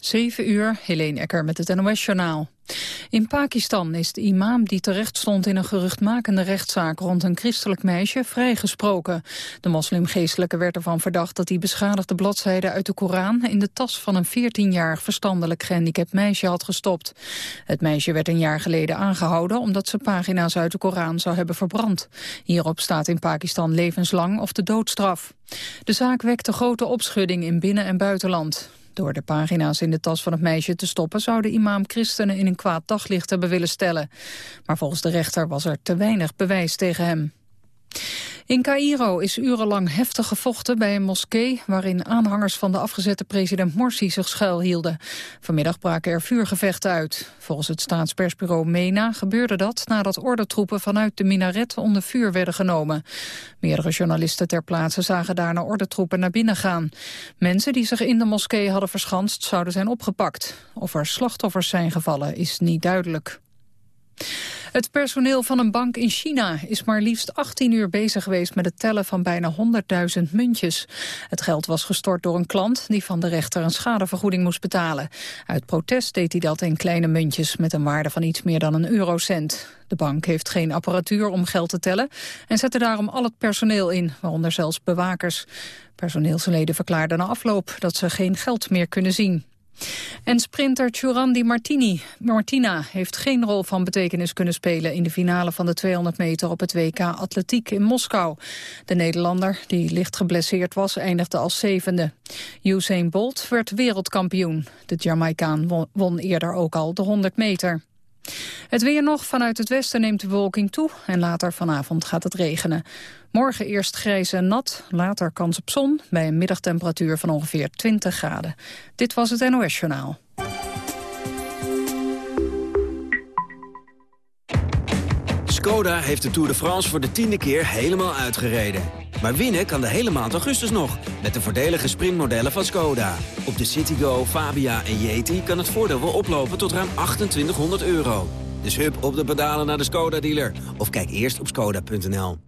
7 uur, Helene Ecker met het NOS-journaal. In Pakistan is de imam die terecht stond in een geruchtmakende rechtszaak rond een christelijk meisje vrijgesproken. De moslimgeestelijke werd ervan verdacht dat hij beschadigde bladzijden uit de Koran in de tas van een 14-jarig verstandelijk gehandicapt meisje had gestopt. Het meisje werd een jaar geleden aangehouden omdat ze pagina's uit de Koran zou hebben verbrand. Hierop staat in Pakistan levenslang of de doodstraf. De zaak wekte grote opschudding in binnen- en buitenland. Door de pagina's in de tas van het meisje te stoppen... zou de imam christenen in een kwaad daglicht hebben willen stellen. Maar volgens de rechter was er te weinig bewijs tegen hem. In Cairo is urenlang heftig gevochten bij een moskee... waarin aanhangers van de afgezette president Morsi zich schuilhielden. Vanmiddag braken er vuurgevechten uit. Volgens het staatspersbureau MENA gebeurde dat... nadat ordentroepen vanuit de minaret onder vuur werden genomen. Meerdere journalisten ter plaatse zagen daarna ordentroepen naar binnen gaan. Mensen die zich in de moskee hadden verschanst zouden zijn opgepakt. Of er slachtoffers zijn gevallen is niet duidelijk. Het personeel van een bank in China is maar liefst 18 uur bezig geweest met het tellen van bijna 100.000 muntjes. Het geld was gestort door een klant die van de rechter een schadevergoeding moest betalen. Uit protest deed hij dat in kleine muntjes met een waarde van iets meer dan een eurocent. De bank heeft geen apparatuur om geld te tellen en zette daarom al het personeel in, waaronder zelfs bewakers. Personeelsleden verklaarden na afloop dat ze geen geld meer kunnen zien. En sprinter Churandi Martini, Martina heeft geen rol van betekenis kunnen spelen in de finale van de 200 meter op het WK Atletiek in Moskou. De Nederlander, die licht geblesseerd was, eindigde als zevende. Usain Bolt werd wereldkampioen. De Jamaicaan won eerder ook al de 100 meter. Het weer nog. Vanuit het westen neemt de bewolking toe en later vanavond gaat het regenen. Morgen eerst grijs en nat, later kans op zon... bij een middagtemperatuur van ongeveer 20 graden. Dit was het NOS Journaal. Skoda heeft de Tour de France voor de tiende keer helemaal uitgereden. Maar winnen kan de hele maand augustus nog, met de voordelige sprintmodellen van Skoda. Op de Citigo, Fabia en Yeti kan het voordeel wel oplopen tot ruim 2800 euro. Dus hup op de pedalen naar de Skoda-dealer. Of kijk eerst op skoda.nl.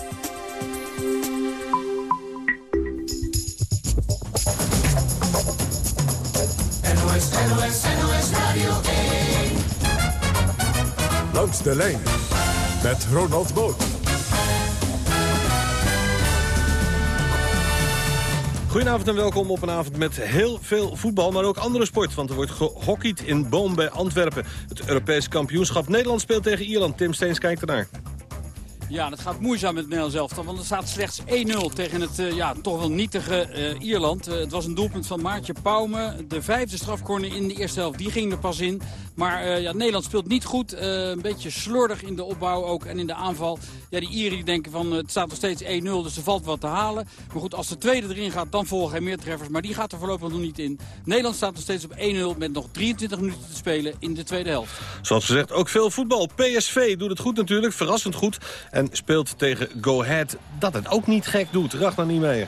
NOS, NOS, NOS Radio 1. Langs de lijn met Ronald Boot. Goedenavond en welkom op een avond met heel veel voetbal, maar ook andere sport. Want er wordt gehockeyd in Boom bij Antwerpen. Het Europees kampioenschap Nederland speelt tegen Ierland. Tim Steens kijkt ernaar. Ja, het gaat moeizaam met het Nederlands elftal. Want er staat slechts 1-0 tegen het uh, ja, toch wel nietige uh, Ierland. Uh, het was een doelpunt van Maartje Pauwme. De vijfde strafcorner in de eerste helft, die ging er pas in. Maar ja, Nederland speelt niet goed. een beetje slordig in de opbouw ook en in de aanval. Ja, die Ieren die denken van het staat nog steeds 1-0, dus er valt wat te halen. Maar goed, als de tweede erin gaat, dan volgen er meer treffers. Maar die gaat er voorlopig nog niet in. Nederland staat nog steeds op 1-0 met nog 23 minuten te spelen in de tweede helft. Zoals gezegd, ook veel voetbal. PSV doet het goed natuurlijk, verrassend goed. Speelt tegen Go Ahead dat het ook niet gek doet. Ragnar niet mee.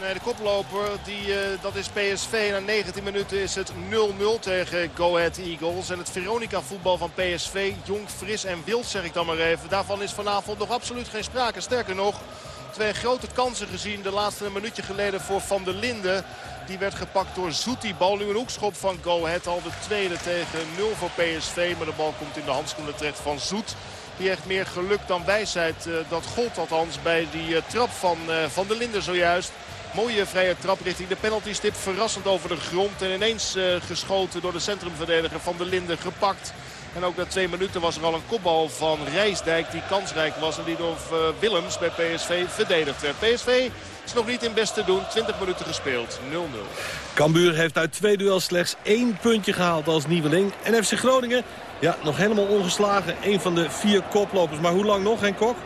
Nee, de koploper, die, uh, dat is PSV. Na 19 minuten is het 0-0 tegen Go Ahead Eagles. En het Veronica voetbal van PSV, jong, fris en wild zeg ik dan maar even. Daarvan is vanavond nog absoluut geen sprake. Sterker nog, twee grote kansen gezien de laatste minuutje geleden voor Van der Linden. Die werd gepakt door Zoet. Die bal nu een hoekschop van Go Ahead. Al de tweede tegen 0 voor PSV. Maar de bal komt in de handschoenen terecht van Zoet. Die heeft meer geluk dan wijsheid. Uh, dat gold althans bij die uh, trap van uh, Van der Linden zojuist. Mooie vrije trap richting de penalty stip. Verrassend over de grond. En ineens geschoten door de centrumverdediger Van der Linden gepakt. En ook na twee minuten was er al een kopbal van Rijsdijk die kansrijk was. En die door Willems bij PSV verdedigd werd. PSV is nog niet in best te doen. 20 minuten gespeeld. 0-0. Cambuur heeft uit twee duels slechts één puntje gehaald als nieuweling. En FC Groningen, ja, nog helemaal ongeslagen. Een van de vier koplopers. Maar hoe lang nog, Henk Kok?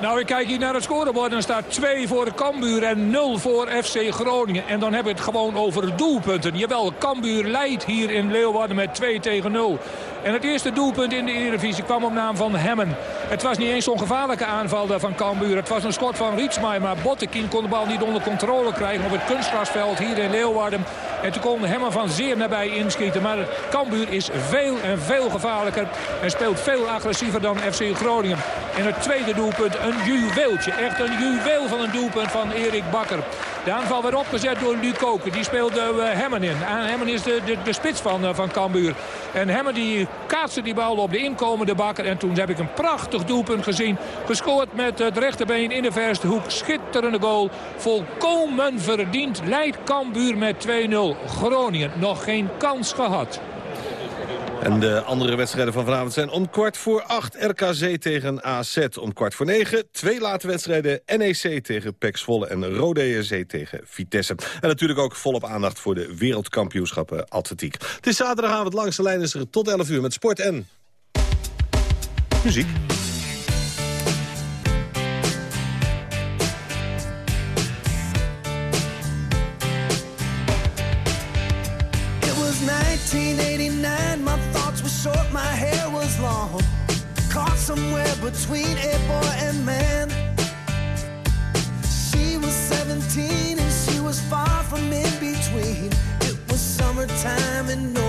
Nou, ik kijk hier naar het scorebord. Dan staat 2 voor Cambuur en 0 voor FC Groningen. En dan hebben we het gewoon over doelpunten. Jawel, Cambuur leidt hier in Leeuwarden met 2 tegen 0. En het eerste doelpunt in de Eredivisie kwam op naam van Hemmen. Het was niet eens zo'n gevaarlijke aanval van Cambuur. Het was een schot van Rietsmaai, maar Bottekin kon de bal niet onder controle krijgen op het kunstgrasveld hier in Leeuwarden. En toen kon Hemmen van zeer nabij inschieten. Maar Cambuur is veel en veel gevaarlijker en speelt veel agressiever dan FC Groningen. En het tweede doelpunt, een juweeltje. Echt een juweel van een doelpunt van Erik Bakker. De aanval werd opgezet door Luc Koken. Die speelde uh, Hemmen in. En Hemmen is de, de, spits van, uh, van Cambuur. En Hemmen die kaatste die bal op de inkomende Bakker. En toen heb ik een prachtig doelpunt gezien. Gescoord met het rechterbeen in de verste hoek. Schitterende goal. Volkomen verdiend. Leidt Cambuur met 2-0. Groningen nog geen kans gehad. En de andere wedstrijden van vanavond zijn om kwart voor acht RKC tegen AZ. Om kwart voor negen twee late wedstrijden NEC tegen PEC Zwolle en Rode ERC tegen Vitesse. En natuurlijk ook volop aandacht voor de wereldkampioenschappen atletiek. Het is zaterdagavond langs de lijn is er tot 11 uur met sport en muziek. Somewhere between a boy and man. She was 17 and she was far from in between. It was summertime in northern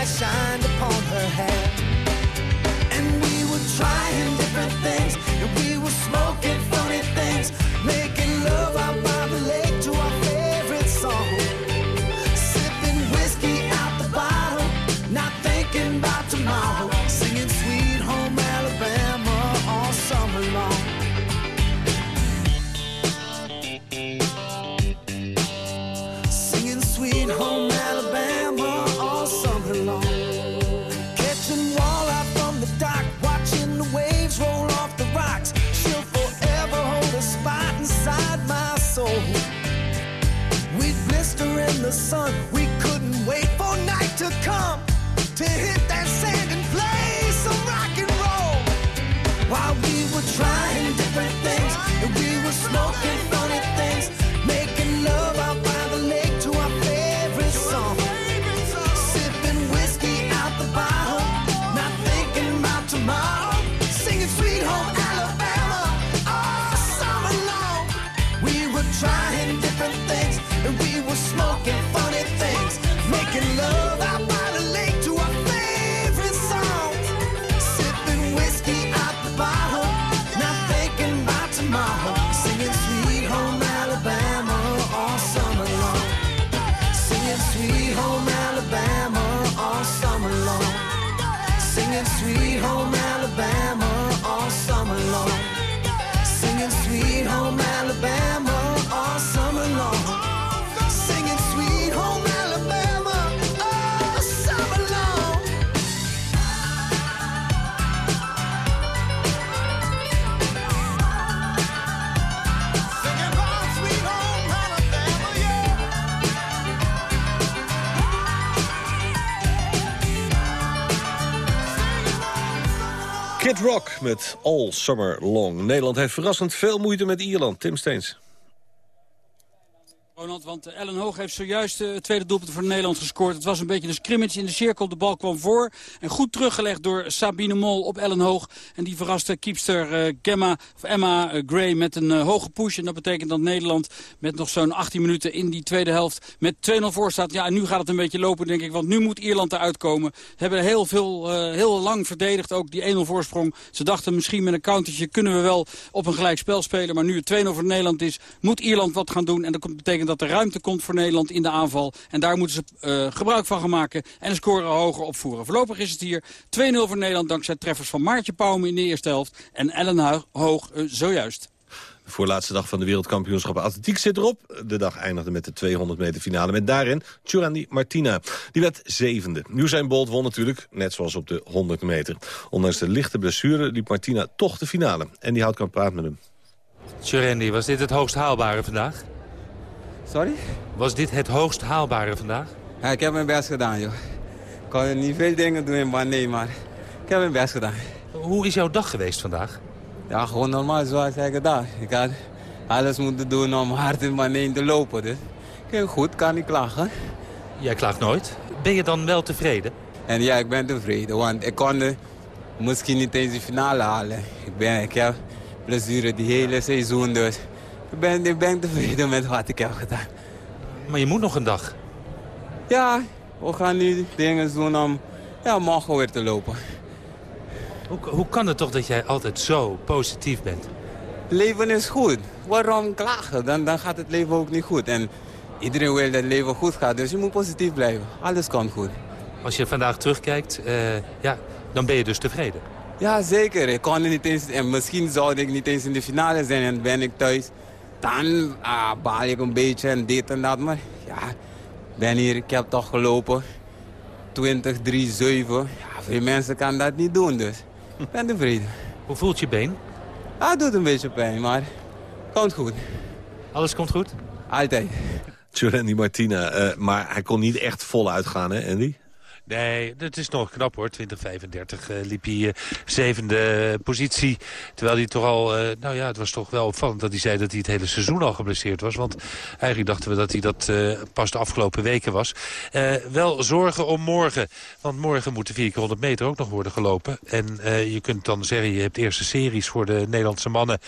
I shine. Kid Rock met All Summer Long. Nederland heeft verrassend veel moeite met Ierland. Tim Steens. Want eh, Ellen Hoog heeft zojuist eh, het tweede doelpunt voor Nederland gescoord. Het was een beetje een scrimmage in de cirkel. De bal kwam voor. En goed teruggelegd door Sabine Mol op Ellen Hoog. En die verraste keepster eh, Gemma, of Emma Gray met een hoge push. En dat betekent dat Nederland met nog zo'n 18 minuten in die tweede helft met 2-0 voor staat. Ja, en nu gaat het een beetje lopen, denk ik. Want nu moet Ierland eruit komen. Ze hebben heel, veel, heel lang verdedigd, ook die 1-0 voorsprong. Ze dachten misschien met een countertje kunnen we wel op een gelijk spel spelen. Maar nu het 2-0 voor Nederland is, moet Ierland wat gaan doen. En dat betekent dat er ruimte komt voor Nederland in de aanval. En daar moeten ze eh, gebruik van gaan maken en de score hoger opvoeren. Voorlopig is het hier 2-0 voor Nederland dankzij treffers van Maartje Pauwme in de eerste helft. En Ellen Hoog eh, zojuist. De voorlaatste dag van de wereldkampioenschap atletiek zit erop. De dag eindigde met de 200 meter finale met daarin Giovanni Martina. Die werd zevende. Usain Bolt won natuurlijk, net zoals op de 100 meter. Ondanks de lichte blessure liep Martina toch de finale. En die houdt kan praat met hem. Tjurendi, was dit het hoogst haalbare vandaag? Sorry? Was dit het hoogst haalbare vandaag? Ja, ik heb mijn best gedaan, joh. Ik kon niet veel dingen doen, maar nee, maar ik heb mijn best gedaan. Hoe is jouw dag geweest vandaag? Ja, gewoon normaal zoals ik gedaan. Ik had alles moeten doen om hard in mijn te lopen. Dus heel goed, kan niet klagen. Jij klaagt nooit. Ben je dan wel tevreden? En ja, ik ben tevreden, want ik kon de, misschien niet eens de finale halen. Ik, ben, ik heb blessure die hele seizoen, dus ik ben, ik ben tevreden met wat ik heb gedaan. Maar je moet nog een dag. Ja, we gaan nu dingen doen om ja, morgen weer te lopen. Hoe, hoe kan het toch dat jij altijd zo positief bent? Leven is goed. Waarom klagen? Dan, dan gaat het leven ook niet goed. En iedereen wil dat het leven goed gaat, dus je moet positief blijven. Alles komt goed. Als je vandaag terugkijkt, uh, ja, dan ben je dus tevreden? Ja, zeker. Ik kon niet eens, en misschien zou ik niet eens in de finale zijn en ben ik thuis. Dan ah, baal ik een beetje en dit en dat. Maar ja, ben hier, ik heb toch gelopen. 20, 3, 7. Ja, veel mensen kan dat niet doen, dus ik ben tevreden. Hoe voelt je been? Ah, het doet een beetje pijn, maar komt goed. Alles komt goed? Altijd. Giovanni Martina, uh, maar hij kon niet echt voluit gaan, hè Andy? Nee, dat is nog knap hoor. 2035 uh, liep hij uh, zevende positie. Terwijl hij toch al, uh, nou ja, het was toch wel opvallend dat hij zei dat hij het hele seizoen al geblesseerd was. Want eigenlijk dachten we dat hij dat pas de afgelopen weken was. wel zorgen om morgen. Want morgen moet de 4 keer 100 meter ook nog worden gelopen. En je kunt dan zeggen, je hebt eerste series voor de Nederlandse mannen.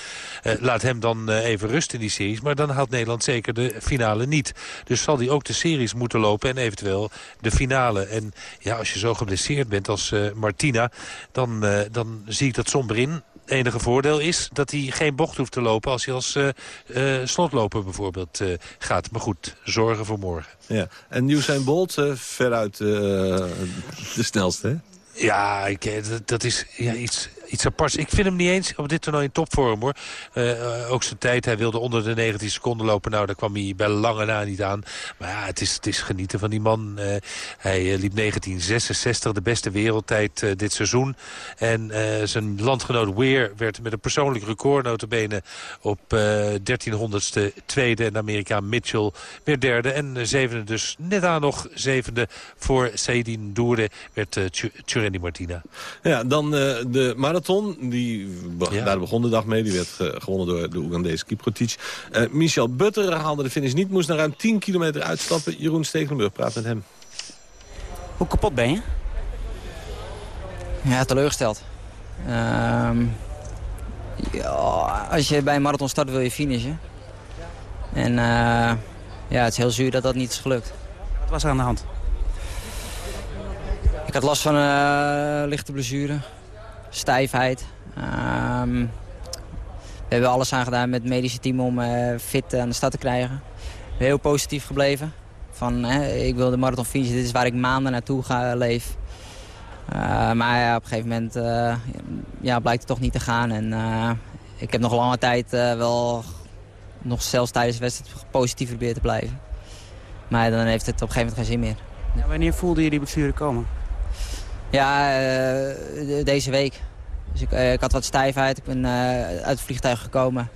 laat hem dan even rust in die series. Maar dan haalt Nederland zeker de finale niet. Dus zal hij ook de series moeten lopen en eventueel de finale. En ja, als je zo geblesseerd bent als uh, Martina, dan, uh, dan zie ik dat somber in. enige voordeel is dat hij geen bocht hoeft te lopen als hij als uh, slotloper bijvoorbeeld gaat. Maar goed, zorgen voor morgen. Ja. En Usain Bolt veruit de snelste, hè? Ja, ik, dat, dat is ja, iets iets aparts. Ik vind hem niet eens op dit toernooi in topvorm hoor. Uh, ook zijn tijd, hij wilde onder de 19 seconden lopen. Nou, daar kwam hij bij lange na niet aan. Maar ja, het is, het is genieten van die man. Uh, hij liep 1966, de beste wereldtijd dit seizoen. En zijn landgenoot Weir werd met een persoonlijk record notabene op 1300ste tweede. En de Amerikaan Mitchell weer derde. En zevende dus net aan nog zevende voor Saidin Doerde werd uh, Martina. Ja, dan de marathon die, Daar begon de dag mee. Die werd uh, gewonnen door de Oegandese Kiprotic. Uh, Michel Butter haalde de finish niet. Moest naar ruim 10 kilometer uitstappen. Jeroen Stekelenburg praat met hem. Hoe kapot ben je? Ja, teleurgesteld. Uh, ja, als je bij een marathon start wil je finishen. En uh, ja, het is heel zuur dat dat niet is gelukt. Wat was er aan de hand? Ik had last van uh, lichte blessure stijfheid. Um, we hebben alles aan gedaan met het medische team om uh, fit aan de stad te krijgen. Heel positief gebleven. Van, hè, ik wil de marathon finishen, dit is waar ik maanden naartoe ga leef. Uh, maar op een gegeven moment ja, blijkt het toch niet te gaan. En, ik heb nog lange tijd wel, nog zelfs tijdens de wedstrijd, positief proberen te blijven. Maar dan heeft het op een gegeven moment geen zin meer. Ja, wanneer voelde je die blessure komen? Ja, uh, deze week. Dus ik, uh, ik, had wat stijfheid. Ik ben uh, uit het vliegtuig gekomen.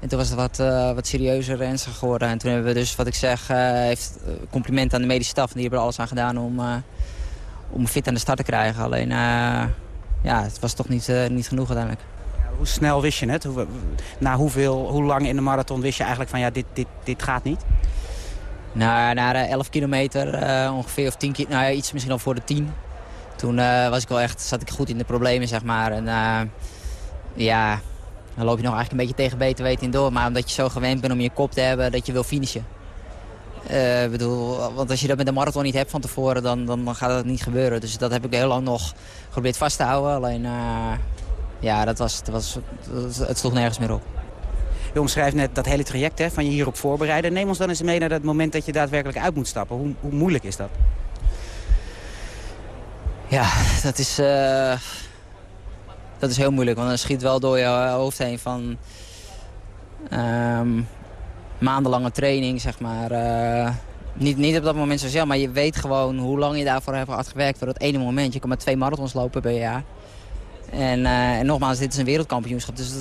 En toen was het wat, wat serieuzer ernstig geworden. En toen hebben we dus, wat ik zeg, heeft compliment aan de medische staf. Die hebben er alles aan gedaan om, om fit aan de start te krijgen. Alleen, ja, het was toch niet, niet genoeg uiteindelijk. Hoe snel wist je het? Hoe, na hoeveel, hoe lang in de marathon wist je eigenlijk van ja, dit, dit, dit gaat niet? Nou, na 11 kilometer ongeveer, of 10 kilometer, nou, iets misschien al voor de 10 toen uh, was ik wel echt, zat ik goed in de problemen, zeg maar. En uh, ja, dan loop je nog eigenlijk een beetje tegen beter weten door. Maar omdat je zo gewend bent om je kop te hebben dat je wil finishen. Uh, bedoel, want als je dat met de marathon niet hebt van tevoren, dan, dan, dan gaat dat niet gebeuren. Dus dat heb ik heel lang nog geprobeerd vast te houden. Alleen, ja, dat was, dat was, het sloeg nergens meer op. Je omschrijft net dat hele traject hè, van je hierop voorbereiden. Neem ons dan eens mee naar dat moment dat je daadwerkelijk uit moet stappen. Hoe, hoe moeilijk is dat? Ja, dat is, uh, dat is heel moeilijk. Want dan schiet wel door je hoofd heen van... Ehm, maandenlange training, zeg maar. eh, niet, niet op dat moment zo maar je weet gewoon hoe lang je daarvoor hebt hard gewerkt. Voor dat ene moment. Je kan maar twee marathons lopen per jaar. En, eh, nogmaals, dit is een wereldkampioenschap. Dus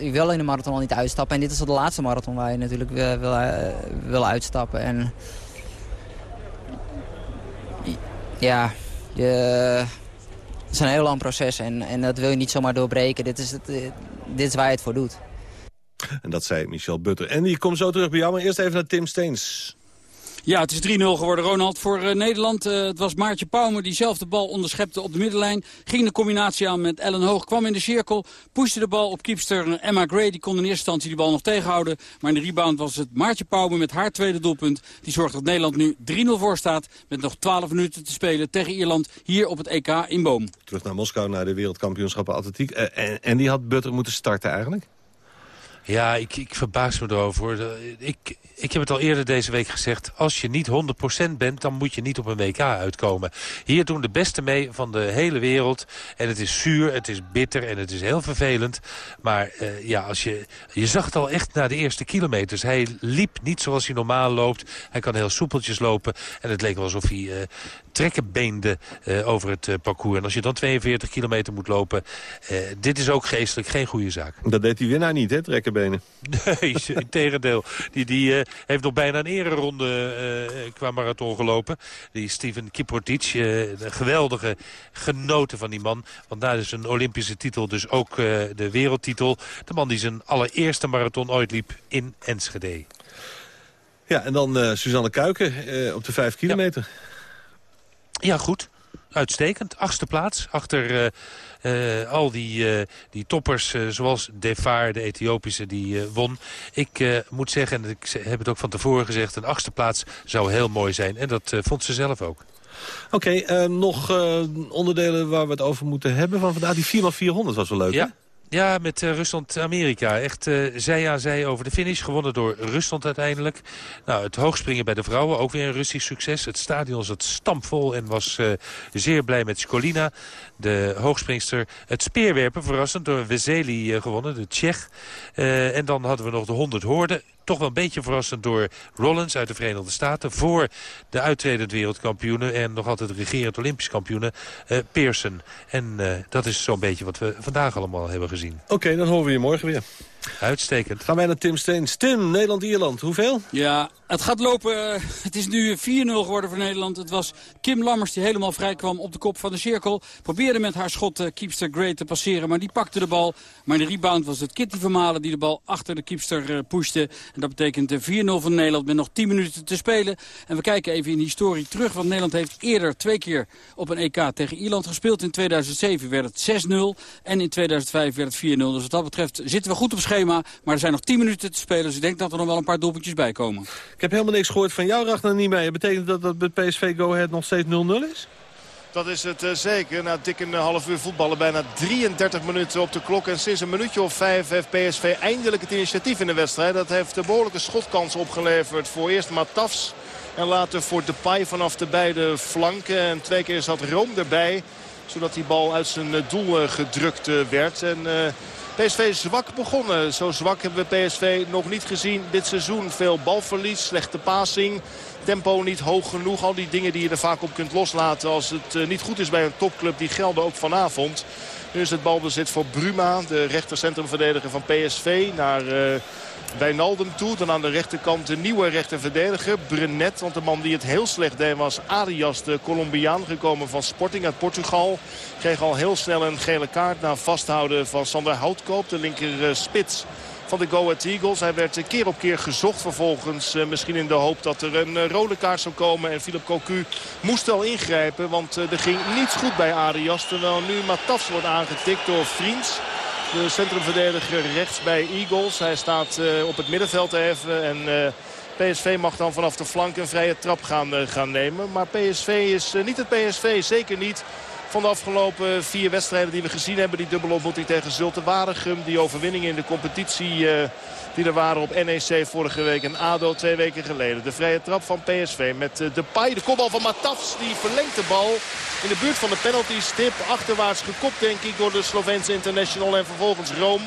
je wil in de marathon al niet uitstappen. En dit is de laatste marathon waar je natuurlijk wil, eh, wil uitstappen. En ja, het is een heel lang proces. En, en dat wil je niet zomaar doorbreken. Dit is, het, eh, dit is waar je het voor doet. En dat zei Michel Butter. En die komt zo terug bij jou, maar eerst even naar Tim Steens. Ja, het is 3-0 geworden, Ronald, voor eh, Nederland. Eh, het was Maartje Pauwme die zelf de bal onderschepte op de middenlijn. Ging de combinatie aan met Ellen Hoog, kwam in de cirkel. Pushte de bal op keepster Emma Gray. Die kon in eerste instantie die bal nog tegenhouden. Maar in de rebound was het Maartje Pauwme met haar tweede doelpunt. Die zorgt dat Nederland nu 3-0 voor staat. Met nog 12 minuten te spelen tegen Ierland hier op het EK in Boom. Terug naar Moskou, naar de wereldkampioenschappen atletiek. Eh, en, en die had Butter moeten starten eigenlijk? Ja, ik, ik verbaas me erover. De- Ik, ik heb het al eerder deze week gezegd. Als je niet 100% bent, dan moet je niet op een WK uitkomen. Hier doen de beste mee van de hele wereld. En het is zuur, het is bitter en het is heel vervelend. Maar eh, ja, als je, je zag het al echt na de eerste kilometers. Hij liep niet zoals hij normaal loopt. Hij kan heel soepeltjes lopen. En het leek wel alsof hij eh, trekken beende eh, over het eh, parcours. En als je dan 42 kilometer moet lopen... eh, dit is ook geestelijk geen goede zaak. Dat deed die winnaar niet, hè, trekkenbenen. Nee, in tegendeel. Die, die heeft nog bijna een ereronde qua marathon gelopen. Die Steven Kiprotich, een geweldige genoten van die man. Want na zijn Olympische titel dus ook de wereldtitel. De man die zijn allereerste marathon ooit liep in Enschede. Ja, en dan Suzanne Kuiken op de vijf kilometer. Ja, goed. Uitstekend. Achtste plaats. Achter eh, eh, al die, eh, die toppers zoals Defar, de Ethiopische, die won. Ik moet zeggen, en ik heb het ook van tevoren gezegd... een achtste plaats zou heel mooi zijn. En dat vond ze zelf ook. Oké, nog onderdelen waar we het over moeten hebben van vandaag. Die 4x400 was wel leuk, hè? Ja. Met eh, Rusland-Amerika. Echt eh, zij aan zij over de finish. Gewonnen door Rusland uiteindelijk. Nou, het hoogspringen bij de vrouwen. Ook weer een Russisch succes. Het stadion zat stampvol en was eh, zeer blij met Skolina. De hoogspringster. Het speerwerpen verrassend door Weseli eh, gewonnen. De Tsjech. En dan hadden we nog de 100 hoorden. Toch wel een beetje verrassend door Rollins uit de Verenigde Staten. Voor de uittredend wereldkampioenen en nog altijd regerend Olympisch kampioenen eh, Pearson. En eh, dat is zo'n beetje wat we vandaag allemaal hebben gezien. Oké, dan horen we je morgen weer. Uitstekend. Gaan wij naar Tim Steens. Tim, Nederland-Ierland, hoeveel? Ja, het gaat lopen. Het is nu 4-0 geworden voor Nederland. Het was Kim Lammers die helemaal vrij kwam op de kop van de cirkel. Probeerde met haar schot eh, keepster Gray te passeren, maar die pakte de bal. Maar in de rebound was het Kitty Vermalen die de bal achter de keepster eh, pushte. En dat betekent eh, 4-0 voor Nederland met nog 10 minuten te spelen. En we kijken even in de historie terug, want Nederland heeft eerder twee keer op een EK tegen Ierland gespeeld. In 2007 werd het 6-0 en in 2005 werd het 4-0. Dus wat dat betreft zitten we goed op schema, maar er zijn nog 10 minuten te spelen. Dus ik denk dat er nog wel een paar doelpuntjes bij komen. Ik heb helemaal niks gehoord van jou, Ragnar Niemeyer. Betekent dat dat bij PSV Go Ahead nog steeds 0-0 is? Dat is het eh, zeker. Na dik een half uur voetballen bijna 33 minuten op de klok. En sinds een minuutje of vijf heeft PSV eindelijk het initiatief in de wedstrijd. Dat heeft de behoorlijke schotkans opgeleverd voor eerst Matafs. En later voor Depay vanaf de beide flanken. En twee keer zat Room erbij. Zodat die bal uit zijn doel eh, gedrukt eh, werd. En eh, PSV zwak begonnen. Zo zwak hebben we PSV nog niet gezien dit seizoen. Veel balverlies, slechte passing. Tempo niet hoog genoeg. Al die dingen die je er vaak op kunt loslaten als het eh, niet goed is bij een topclub. Die gelden ook vanavond. Nu is het balbezit voor Bruma, de rechtercentrumverdediger van PSV. Naar uh, Wijnaldum toe. Dan aan de rechterkant de nieuwe rechterverdediger, Brenet. Want de man die het heel slecht deed was Arias, de Colombiaan. Gekomen van Sporting uit Portugal. Kreeg al heel snel een gele kaart na vasthouden van Sander Houtkoop, de linker uh, spits van de Go Ahead Eagles. Hij werd keer op keer gezocht vervolgens. Uh, misschien in de hoop dat er een uh, rode kaart zou komen. En Philip Cocu moest wel ingrijpen. Want er ging niets goed bij Arias. Terwijl nu Matafs wordt aangetikt door Vriends. De centrumverdediger rechts bij Eagles. Hij staat op het middenveld even. En PSV mag dan vanaf de flank een vrije trap gaan nemen. Maar PSV is niet het PSV. Zeker niet van de afgelopen vier wedstrijden die we gezien hebben. Die dubbele ontmoeting tegen Zulte Waregem. Die overwinningen in de competitie uh, die er waren op NEC vorige week. En ADO twee weken geleden. De vrije trap van PSV met uh, Depay. De kopbal van Matafs. Die verlengt de bal in de buurt van de penalty stip. Achterwaarts gekopt denk ik door de Sloveense international. En vervolgens Room.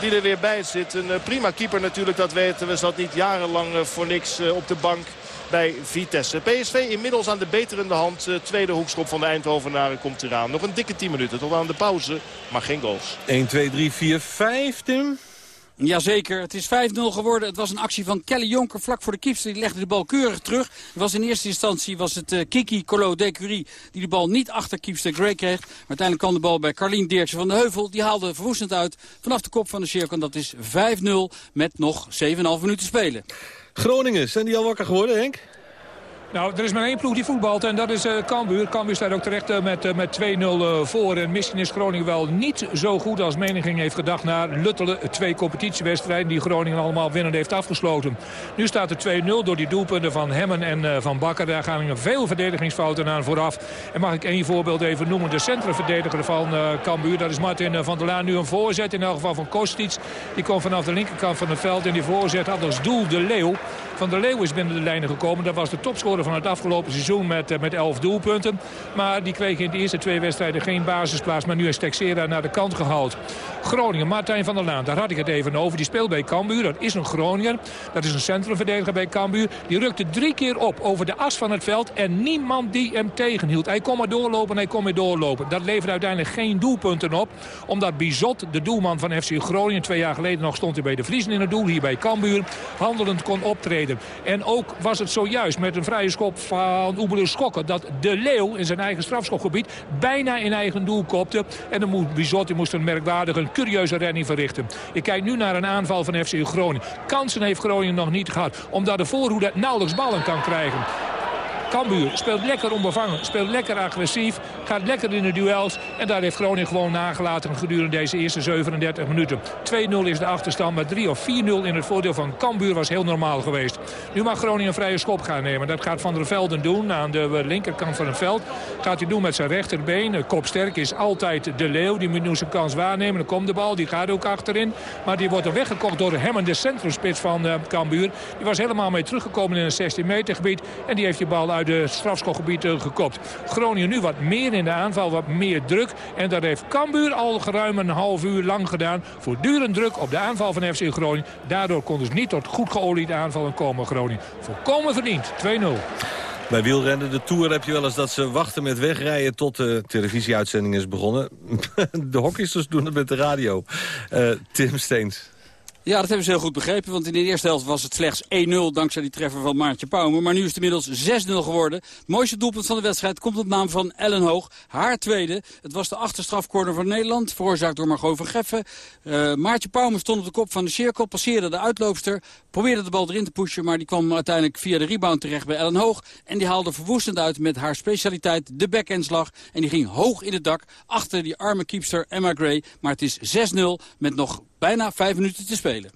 die er weer bij zit. Een prima keeper natuurlijk, dat weten we. Zat niet jarenlang voor niks op de bank bij Vitesse. PSV inmiddels aan de beterende hand. tweede hoekschop van de Eindhovenaren komt eraan. Nog een dikke 10 minuten tot aan de pauze, maar geen goals. 1, 2, 3, 4, 5, Tim. Jazeker, het is 5-0 geworden. Het was een actie van Kelly Jonker vlak voor de kiepster. Die legde de bal keurig terug. Het was in eerste instantie was het uh, Kiki Colo Decurie die de bal niet achter kiepster Gray kreeg. Maar uiteindelijk kwam de bal bij Carlien Deertje van de Heuvel. Die haalde verwoestend uit vanaf de kop van de cirkel. En dat is 5-0 met nog 7,5 minuten spelen. Groningen, zijn die al wakker geworden Henk? Nou, er is maar één ploeg die voetbalt en dat is uh, Cambuur. Cambuur staat ook terecht uh, met, uh, met 2-0 voor. En misschien is Groningen wel niet zo goed als meniging heeft gedacht... na Luttelen, twee competitiewedstrijden die Groningen allemaal winnend heeft afgesloten. Nu staat er 2-0 door die doelpunten van Hemmen en Van Bakker. Daar gaan veel verdedigingsfouten aan vooraf. En mag ik één voorbeeld even noemen. De centrumverdediger van Cambuur, dat is Martin van der Laan. Nu een voorzet, in elk geval van Kostic. Die komt vanaf de linkerkant van het veld. En die voorzet had als doel de Leeuw. Van der Leeuw is binnen de lijnen gekomen. Dat was de topscorer van het afgelopen seizoen met, eh, met 11 doelpunten. Maar die kreeg in de eerste twee wedstrijden geen basisplaats. Maar nu is Texera naar de kant gehaald. Groningen, Martijn van der Laan, daar had ik het even over. Die speelt bij Cambuur, dat is een Groninger. Dat is een centrumverdediger bij Cambuur. Die rukte drie keer op over de as van het veld. En niemand die hem tegenhield. Hij kon maar doorlopen, hij kon maar doorlopen. Dat levert uiteindelijk geen doelpunten op. Omdat Bizot, de doelman van FC Groningen... twee jaar geleden nog stond hij bij de Vriezen in het doel. Hier bij Cambuur. Handelend kon optreden. En ook was het zojuist met een vrije schop van Oebele Schokken... dat De Leeuw in zijn eigen strafschopgebied bijna in eigen doel kopte. En dan moest Bizot die moest een merkwaardige curieuze redding verrichten. Ik kijk nu naar een aanval van FC Groningen. Kansen heeft Groningen nog niet gehad. Omdat de voorhoede nauwelijks ballen kan krijgen. Cambuur speelt lekker onbevangen, speelt lekker agressief, gaat lekker in de duels. En daar heeft Groningen gewoon nagelaten gedurende deze eerste 37 minuten. 2-0 is de achterstand, maar 3 of 4-0 in het voordeel van Cambuur was heel normaal geweest. Nu mag Groningen een vrije schop gaan nemen. Dat gaat Van der Velden doen aan de linkerkant van het veld. Gaat hij doen met zijn rechterbeen. Kopsterk is altijd de Leeuw. Die moet nu zijn kans waarnemen. Dan komt de bal, die gaat ook achterin. Maar die wordt er weggekocht door hem en de centrumspits van uh, Cambuur. Die was helemaal mee teruggekomen in een 16 meter gebied. En die heeft die bal uit de strafschopgebied eh, gekopt. Groningen nu wat meer in de aanval, wat meer druk. En dat heeft Cambuur al geruim een half uur lang gedaan. Voortdurend druk op de aanval van FC Groningen. Daardoor konden ze niet tot goed geoliede aanvallen komen Groningen. Volkomen verdiend, 2-0. Bij wielrennen, de Tour, heb je wel eens dat ze wachten met wegrijden... tot de televisieuitzending is begonnen. De hockeysters doen het met de radio. Uh, Tim Steens. Ja, dat hebben ze heel goed begrepen. Want in de eerste helft was het slechts 1-0 dankzij die treffer van Maartje Pauwme. Maar nu is het inmiddels 6-0 geworden. Het mooiste doelpunt van de wedstrijd komt op naam van Ellen Hoog. Haar tweede. Het was de achterstrafcorner van Nederland. Veroorzaakt door Margot van Geffen. Uh, Maartje Pauwme stond op de kop van de cirkel. Passeerde de uitloopster. Probeerde de bal erin te pushen. Maar die kwam uiteindelijk via de rebound terecht bij Ellen Hoog. En die haalde verwoestend uit met haar specialiteit de backhandslag. En die ging hoog in het dak. Achter die arme keepster Emma Gray. Maar het is 6-0 met nog bijna vijf minuten te spelen.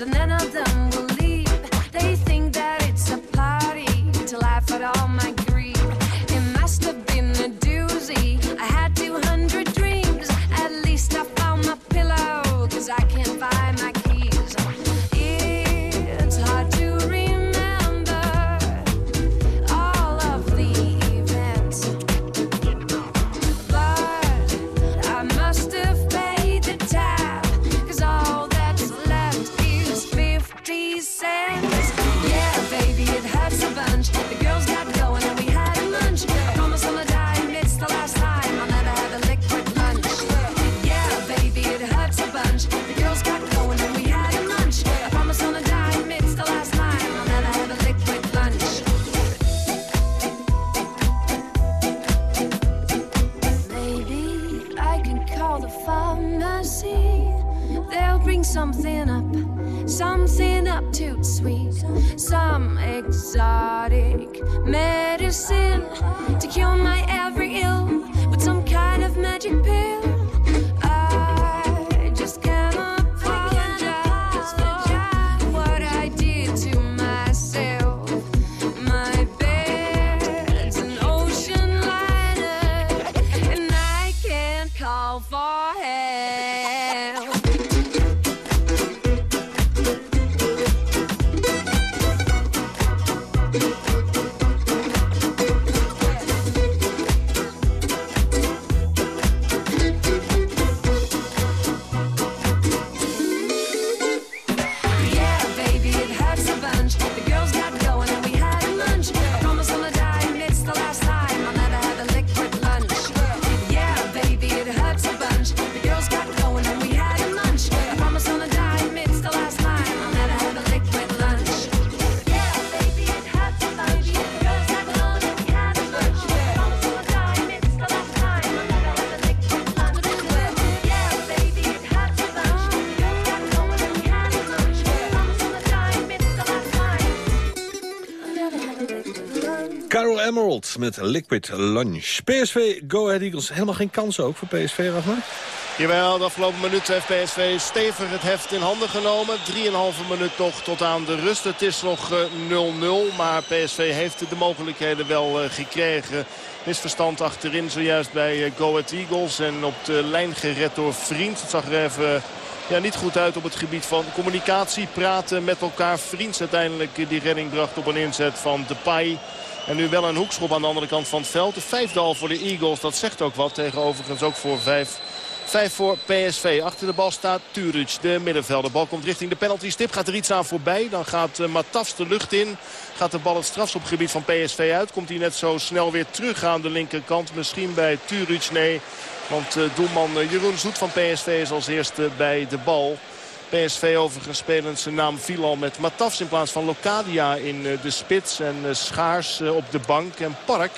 and none of them Met Liquid Lunch. PSV, Go Ahead Eagles. Helemaal geen kans ook voor PSV, Ragnar? Jawel, de afgelopen minuut heeft PSV stevig het heft in handen genomen. 3,5 minuut nog tot aan de rust. Het is nog eh, 0-0, maar PSV heeft de mogelijkheden wel eh, gekregen. Misverstand achterin zojuist bij eh, Go Ahead Eagles. En op de lijn gered door Vriend. Het zag er even ja, niet goed uit op het gebied van communicatie. Praten met elkaar. Vriends uiteindelijk eh, die redding bracht op een inzet van Depay. En nu wel een hoekschop aan de andere kant van het veld. De vijfde al voor de Eagles, dat zegt ook wat. Tegen overigens ook voor vijf. Vijf voor PSV. Achter de bal staat Turic, de middenvelder. De bal komt richting de penalty stip. Gaat er iets aan voorbij. Dan gaat uh, Matafs de lucht in. Gaat de bal het strafschopgebied van PSV uit. Komt hij net zo snel weer terug aan de linkerkant. Misschien bij Turic, nee. Want uh, doelman uh, Jeroen Zoet van PSV is als eerste bij de bal. PSV overigens spelend zijn naam viel al met Matafs in plaats van Locadia in uh, de spits. En uh, Schaars uh, op de bank. En Park,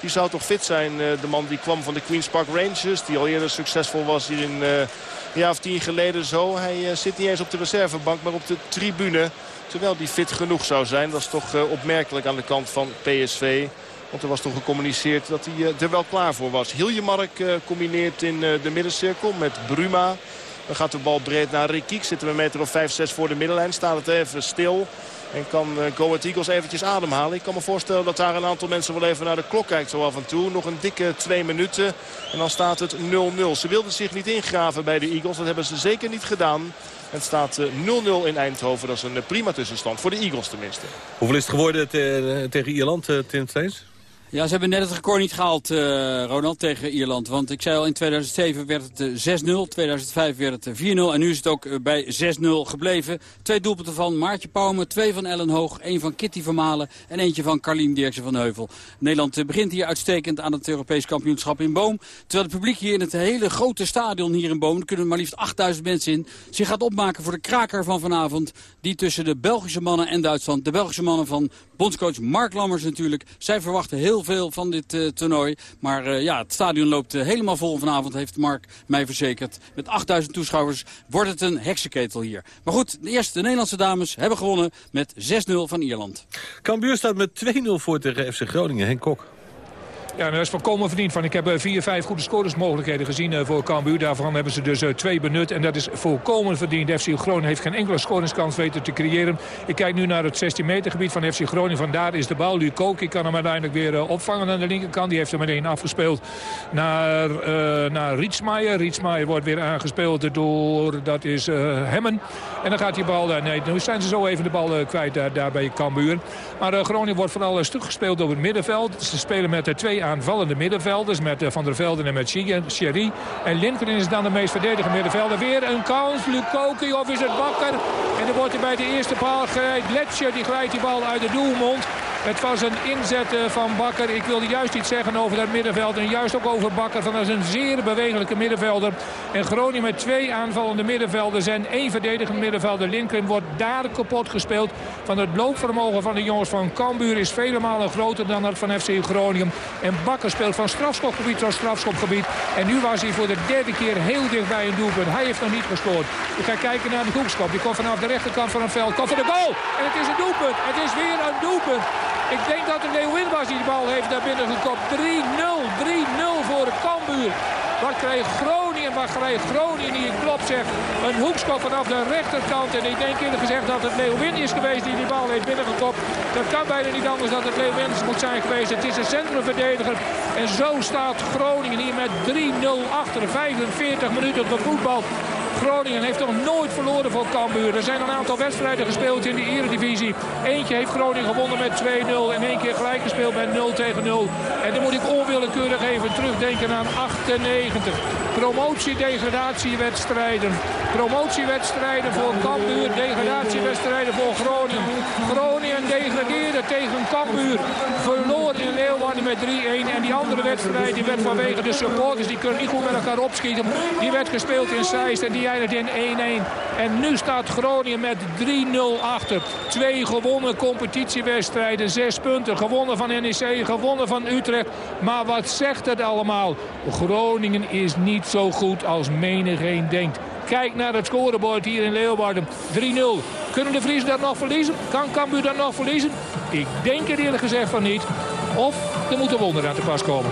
die zou toch fit zijn. de man die kwam van de Queen's Park Rangers. Die al eerder succesvol was hier in een jaar of tien geleden zo. Hij zit niet eens op de reservebank, maar op de tribune. Terwijl die fit genoeg zou zijn. Dat is toch opmerkelijk aan de kant van PSV. Want er was toch gecommuniceerd dat hij er wel klaar voor was. Hiljemark combineert in de middencirkel met Bruma. Dan gaat de bal breed naar Rikiek. Zitten we een meter of 5, 6 voor de middenlijn. Staat het even stil. En kan uh, Go Ahead Eagles eventjes ademhalen. Ik kan me voorstellen dat daar een aantal mensen wel even naar de klok kijkt zo af en toe. Nog een dikke twee minuten. En dan staat het 0-0. Ze wilden zich niet ingraven bij de Eagles. Dat hebben ze zeker niet gedaan. Het staat 0-0 uh, in Eindhoven. Dat is een uh, prima tussenstand. Voor de Eagles tenminste. Hoeveel is het geworden te, tegen Ierland, Tim Steens? Ja, ze hebben net het record niet gehaald, uh, Ronald, tegen Ierland. Want ik zei al, in 2007 werd het 6-0, 2005 werd het 4-0 en nu is het ook bij 6-0 gebleven. Twee doelpunten van Maartje Pauwme, twee van Ellen Hoog, één van Kitty Vermalen en eentje van Carlien Dirksen van Heuvel. Nederland begint hier uitstekend aan het Europees kampioenschap in Boom. Terwijl het publiek hier in het hele grote stadion hier in Boom, er kunnen maar liefst 8000 mensen in, zich gaat opmaken voor de kraker van vanavond. Die tussen de Belgische mannen en Duitsland, de Belgische mannen van bondscoach Mark Lammers natuurlijk. Zij verwachten heel veel van dit uh, toernooi. Maar uh, ja, het stadion loopt uh, helemaal vol vanavond, heeft Mark mij verzekerd. Met 8000 toeschouwers wordt het een heksenketel hier. Maar goed, eerst de Nederlandse dames hebben gewonnen met 6-0 van Ierland. Cambuur staat met 2-0 voor tegen FC Groningen. Henk Kok. Ja, dat is volkomen verdiend. Van. Ik heb vier, vijf goede scoresmogelijkheden gezien uh, voor Cambuur. Daarvan hebben ze dus uh, twee benut. En dat is volkomen verdiend. FC Groningen heeft geen enkele scoringskans weten te creëren. Ik kijk nu naar het 16 meter gebied van FC Groningen. Vandaar is de bal. Lukoki kan hem uiteindelijk weer uh, opvangen aan de linkerkant. Die heeft hem meteen afgespeeld naar, naar Rietsmaier. Rietsmaier wordt weer aangespeeld door, dat is Hemmen. En dan gaat die bal, nee, nu zijn ze zo even de bal kwijt daar, bij Cambuur. Maar Groningen wordt vooral stuk gespeeld op het middenveld. Ze spelen met de twee aanvallende middenvelders. Met Van der Velden en met Sherry. En Lindgren is dan de meest verdedigende middenvelder. Weer een kans. Lukoki of is het Bakker? En dan wordt hij bij de eerste paal grijpt. Gletscher die grijpt die bal uit de doelmond. Het was een inzet eh, van Bakker. Ik wilde juist iets zeggen over dat middenveld. En juist ook over Bakker. Van dat is een zeer bewegelijke middenvelder. En Groningen met twee aanvallende middenvelders en één verdedigend middenvelder. Lincoln wordt daar kapot gespeeld. Van het loopvermogen van de jongens van Cambuur is vele malen groter dan dat van FC Groningen. En Bakker speelt van strafschopgebied tot strafschopgebied. En nu was hij voor de derde keer heel dicht bij een doelpunt. Hij heeft nog niet gescoord. Ik ga kijken naar de hoekschop. Die komt vanaf de rechterkant van het veld. Komt voor de goal. En het is een doelpunt. Het is weer een doelpunt. Ik denk dat het Leeuwin was die de bal heeft naar binnen gekopt. 3-0. 3-0 voor het Cambuur. Wat krijgt Groningen, wat krijgt Groningen die klopt zegt. Een hoekschop vanaf de rechterkant. En ik denk eerlijk gezegd dat het Leeuwin is geweest die die bal heeft binnengekopt. Dat kan bijna niet anders dan het Leeuwin moet zijn geweest. Het is een centrumverdediger. En zo staat Groningen hier met 3-0 achter. 45 minuten voetbal. Groningen heeft nog nooit verloren voor Cambuur. Er zijn een aantal wedstrijden gespeeld in de Eredivisie. Eentje heeft Groningen gewonnen met 2-0 en één keer gelijk gespeeld met 0 tegen 0. En dan moet ik onwillekeurig even terugdenken aan 98. Promotie-degradatiewedstrijden. Promotiewedstrijden voor Cambuur, degradatiewedstrijden voor Groningen. Groningen degradeerde tegen Cambuur. Verloor in Leeuwarden met 3-1. En die andere wedstrijd die werd vanwege de supporters, die kunnen niet goed met elkaar opschieten. Die werd gespeeld in Zeist en die eindigde in 1-1. En nu staat Groningen met 3-0 achter. Twee gewonnen competitiewedstrijden, zes punten. Gewonnen van NEC, gewonnen van Utrecht. Maar wat zegt het allemaal? Groningen is niet zo goed als menigeen denkt. Kijk naar het scorebord hier in Leeuwarden. 3-0. Kunnen de Vriezen dat nog verliezen? Kan Cambuur dat nog verliezen? Ik denk er eerlijk gezegd van niet. Of er moet een wonder aan te pas komen.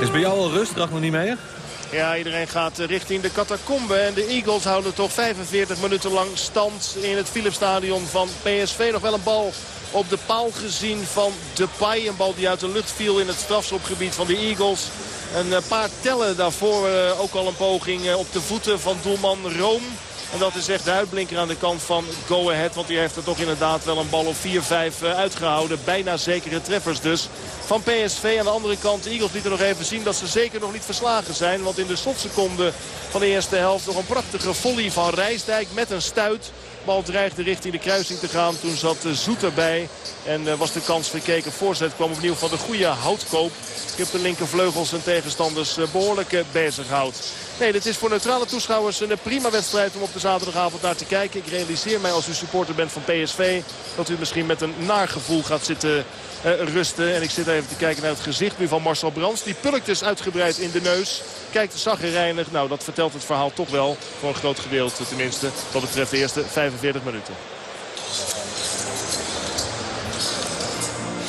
Is bij jou al rust, nog niet meer? Ja, iedereen gaat richting de catacombe. En de Eagles houden toch 45 minuten lang stand in het Philipsstadion van PSV. Nog wel een bal op de paal gezien van Depay. Een bal die uit de lucht viel in het strafschopgebied van de Eagles. Een paar tellen daarvoor ook al een poging op de voeten van doelman Room. En dat is echt de uitblinker aan de kant van Go Ahead. Want die heeft er toch inderdaad wel een bal of 4-5 uitgehouden. Bijna zekere treffers dus van PSV. Aan de andere kant, de Eagles lieten nog even zien dat ze zeker nog niet verslagen zijn. Want in de slotseconde van de eerste helft nog een prachtige volley van Rijsdijk met een stuit. Bal dreigde richting de kruising te gaan. Toen zat Zoet erbij. En was de kans verkeken. Voorzet kwam opnieuw van de goede houtkoop. Ik heb de linkervleugels zijn tegenstanders behoorlijk bezig houdt. Nee, dit is voor neutrale toeschouwers een prima wedstrijd om op de zaterdagavond naar te kijken. Ik realiseer mij als u supporter bent van PSV dat u misschien met een naar gevoel gaat zitten uh, rusten. En ik zit even te kijken naar het gezicht nu van Marcel Brands. Die pulkt dus uitgebreid in de neus. Kijkt zaggerijnig. Nou, dat vertelt het verhaal toch wel. Voor een groot gedeelte tenminste. Wat betreft de eerste 45 minuten.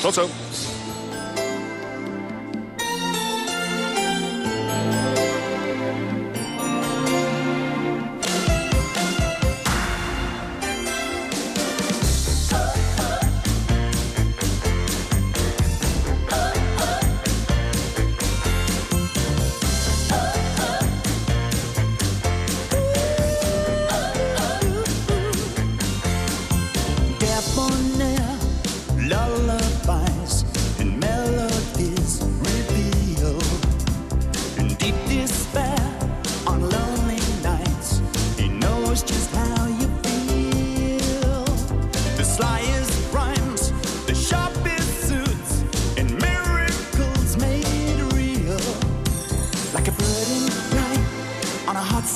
Tot zo.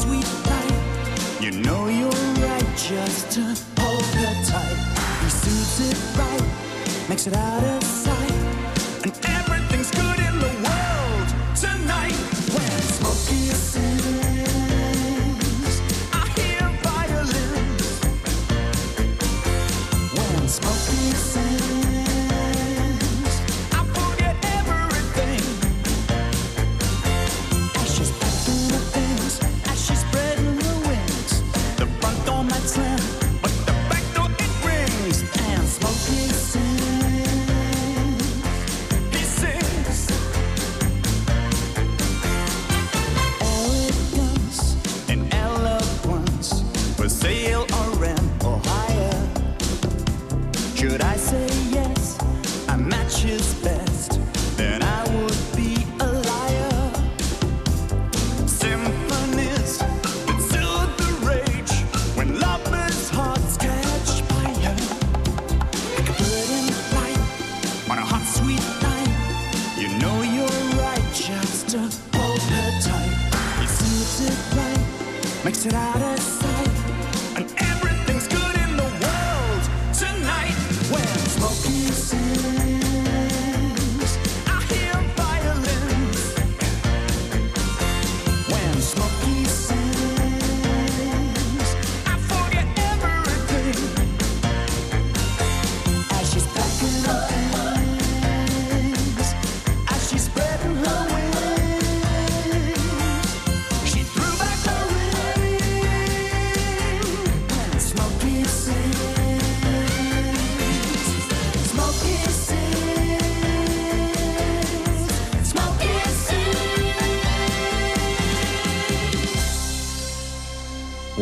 sweet life. You know you're right just to hold her tight. He suits it right, makes it out of sight.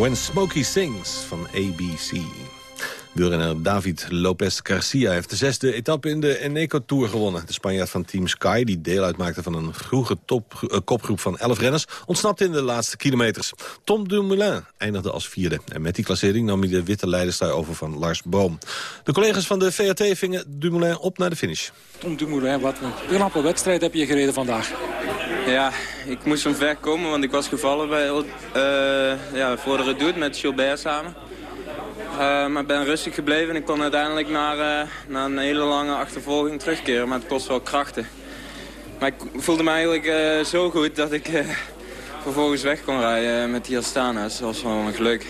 When Smokey Sings van ABC. Wielrenner David Lopez Garcia heeft de zesde etappe in de Eneco Tour gewonnen. De Spanjaard van Team Sky, die deel uitmaakte van een vroege eh, kopgroep van 11 renners... ontsnapte in de laatste kilometers. Tom Dumoulin eindigde als vierde. En met die klassering nam hij de witte leiderstrui over van Lars Boom. De collega's van de VRT vingen Dumoulin op naar de finish. Tom Dumoulin, wat een knappe wedstrijd heb je gereden vandaag. Ja, ik moest ver komen, want ik was gevallen bij, eh ja, voor de met Gilbert samen. Eh, maar ben rustig gebleven en ik kon uiteindelijk naar, na een hele lange achtervolging terugkeren. Maar het kost wel krachten. Maar ik voelde me eigenlijk zo goed dat ik vervolgens weg kon rijden met die Astana's. Dat was wel een geluk.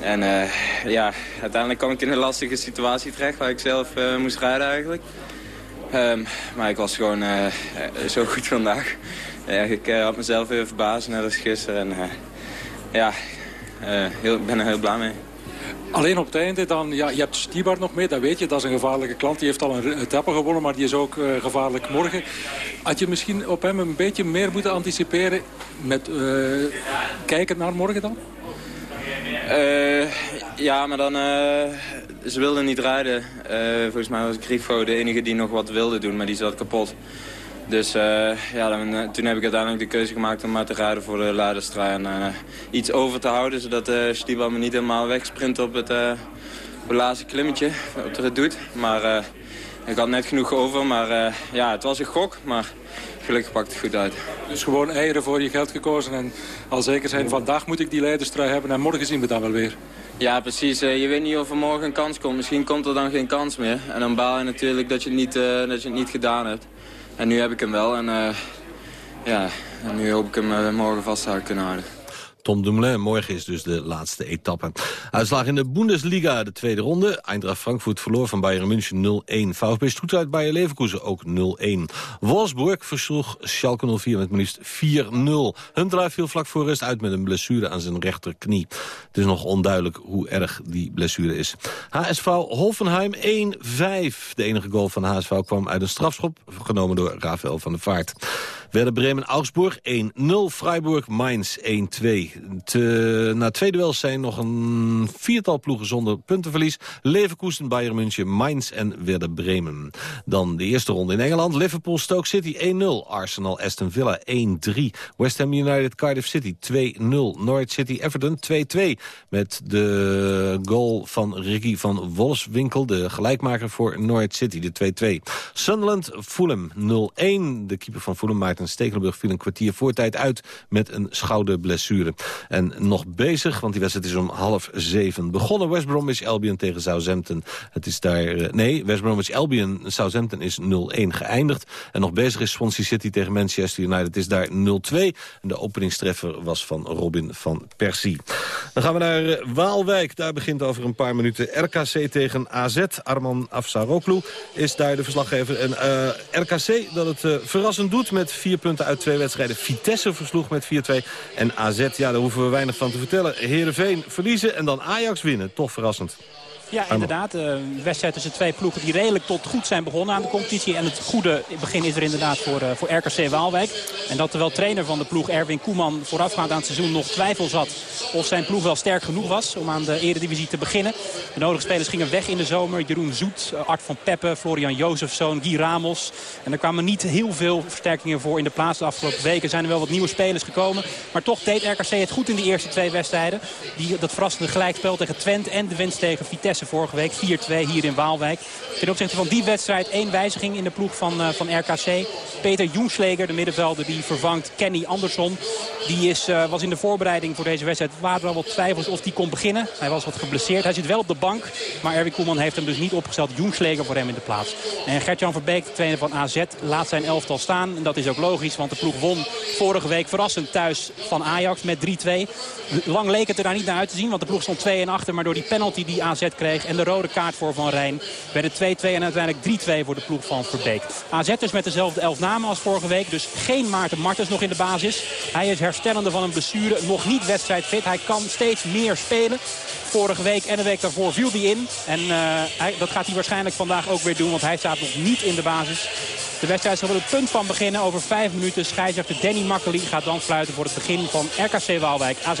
En ja, uiteindelijk kwam ik in een lastige situatie terecht waar ik zelf moest rijden eigenlijk. Ehm, maar ik was gewoon eh, eh, zo goed vandaag. Ja, ik eh, had mezelf even verbaasd, net als gisteren. En ja, heel, ik ben er heel blij mee. Alleen op het einde dan, ja, je hebt Stibar nog mee, dat weet je. Dat is een gevaarlijke klant. Die heeft al een etappe gewonnen, maar die is ook gevaarlijk morgen. Had je misschien op hem een beetje meer moeten anticiperen met kijken naar morgen dan? Ja, maar dan... ze wilden niet rijden. Eh, volgens mij was Grifo de enige die nog wat wilde doen, maar die zat kapot. Dus eh, ja, dan, eh, toen heb ik uiteindelijk de keuze gemaakt om maar te rijden voor de leiderstrui. En iets over te houden, zodat uh, me niet helemaal wegsprint op het, het laatste klimmetje, op de redoute. Maar ik had net genoeg over, maar ja, het was een gok, maar gelukkig pakt het goed uit. Dus gewoon eieren voor je geld gekozen en al zeker zijn, vandaag moet ik die leiderstrui hebben en morgen zien we dan wel weer. Ja, precies. Eh, je weet niet of er morgen een kans komt. Misschien komt er dan geen kans meer. En dan baal je natuurlijk dat je het niet, eh, dat je het niet gedaan hebt. En nu heb ik hem wel. En, eh, ja, en nu hoop ik hem morgen vast te kunnen houden. Tom Dumoulin. Morgen is dus de laatste etappe. Uitslag in de Bundesliga, de tweede ronde. Eindracht Frankfurt verloor van Bayern München 0-1. VfB Stuttgart Bayer Leverkusen ook 0-1. Wolfsburg versloeg Schalke 04 met liefst 4-0. Huntelaar viel vlak voor rust uit met een blessure aan zijn rechterknie. Het is nog onduidelijk hoe erg die blessure is. HSV Hoffenheim 1-5. De enige goal van HSV kwam uit een strafschop, genomen door Rafael van der Vaart. Werder Bremen-Augsburg 1-0. Freiburg-Mainz 1-2. Te, na twee duels zijn nog een viertal ploegen zonder puntenverlies. Leverkusen, Bayern München, Mainz en Werder Bremen. Dan de eerste ronde in Engeland. Liverpool-Stoke City 1-0. Arsenal-Aston Villa 1-3. West Ham United-Cardiff City 2-0. Norwich City-Everton 2-2. Met de goal van Ricky van Wolfswinkel. De gelijkmaker voor Norwich City, de 2-2. Sunderland-Fulham 0-1. De keeper van Fulham maakte een Stekelenburg viel een kwartier voortijd uit met een schouderblessure. En nog bezig, want die wedstrijd is om half zeven begonnen. West Bromwich Albion tegen Southampton. Het is daar, eh, nee, West Bromwich Albion Southampton is 0-1 geëindigd. En nog bezig is Swansea City tegen Manchester United. Het is daar 0-2. En de openingstreffer was van Robin van Persie. Dan gaan we naar eh, Waalwijk. Daar begint over een paar minuten RKC tegen AZ. Arman Afsaroglu is daar de verslaggever. En eh, RKC dat het verrassend doet met vier punten uit twee wedstrijden. Vitesse versloeg met 4-2. En AZ, ja, daar hoeven we weinig van te vertellen. Heerenveen verliezen en dan Ajax winnen. Toch verrassend. Ja, inderdaad. eh, Een wedstrijd tussen twee ploegen die redelijk tot goed zijn begonnen aan de competitie. En het goede begin is er inderdaad voor, eh, voor RKC Waalwijk. En dat terwijl trainer van de ploeg Erwin Koeman voorafgaand aan het seizoen nog twijfels had of zijn ploeg wel sterk genoeg was om aan de eredivisie te beginnen. De nodige spelers gingen weg in de zomer. Jeroen Zoet, eh, Art van Peppe, Florian Jozefzoon, Guy Ramos. En er kwamen niet heel veel versterkingen voor in de plaats de afgelopen weken. Zijn er wel wat nieuwe spelers gekomen. Maar toch deed RKC het goed in de eerste twee wedstrijden. Die, dat verrassende gelijkspel tegen Twente en de winst tegen Vitesse Vorige week. 4-2 hier in Waalwijk. Ten opzichte van die wedstrijd één wijziging in de ploeg van, eh, van RKC. Peter Joensleger, de middenvelder, die vervangt Kenny Andersson. Die is, eh, was in de voorbereiding voor deze wedstrijd. Er waren wel wat twijfels of hij kon beginnen. Hij was wat geblesseerd. Hij zit wel op de bank. Maar Erwin Koeman heeft hem dus niet opgesteld. Joensleger voor hem in de plaats. En Gert-Jan Verbeek, de trainer van AZ, laat zijn elftal staan. En dat is ook logisch, want de ploeg won vorige week verrassend thuis van Ajax met 3-2. Lang leek het er daar niet naar uit te zien, want de ploeg stond 2 en achter. Maar door die penalty die AZ kreeg en de rode kaart voor Van Rijn... werd het 2-2 en uiteindelijk 3-2 voor de ploeg van Verbeek. AZ dus met dezelfde elf namen als vorige week. Dus geen Maarten Martens nog in de basis. Hij is herstellende van een blessure, nog niet wedstrijdfit. Hij kan steeds meer spelen. Vorige week en de week daarvoor viel hij in. En eh, dat gaat hij waarschijnlijk vandaag ook weer doen, want hij staat nog niet in de basis. De wedstrijd zal er het punt van beginnen over vijf minuten. Scheidsrechter Danny Makkely gaat dan fluiten voor het begin van RKC Waalwijk AZ.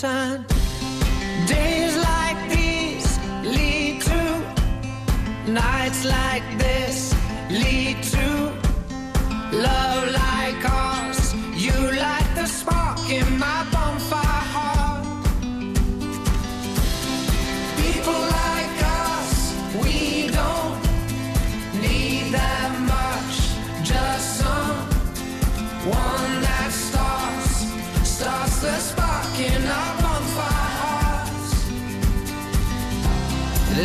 Turn. Days like these lead to nights like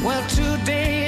Well, today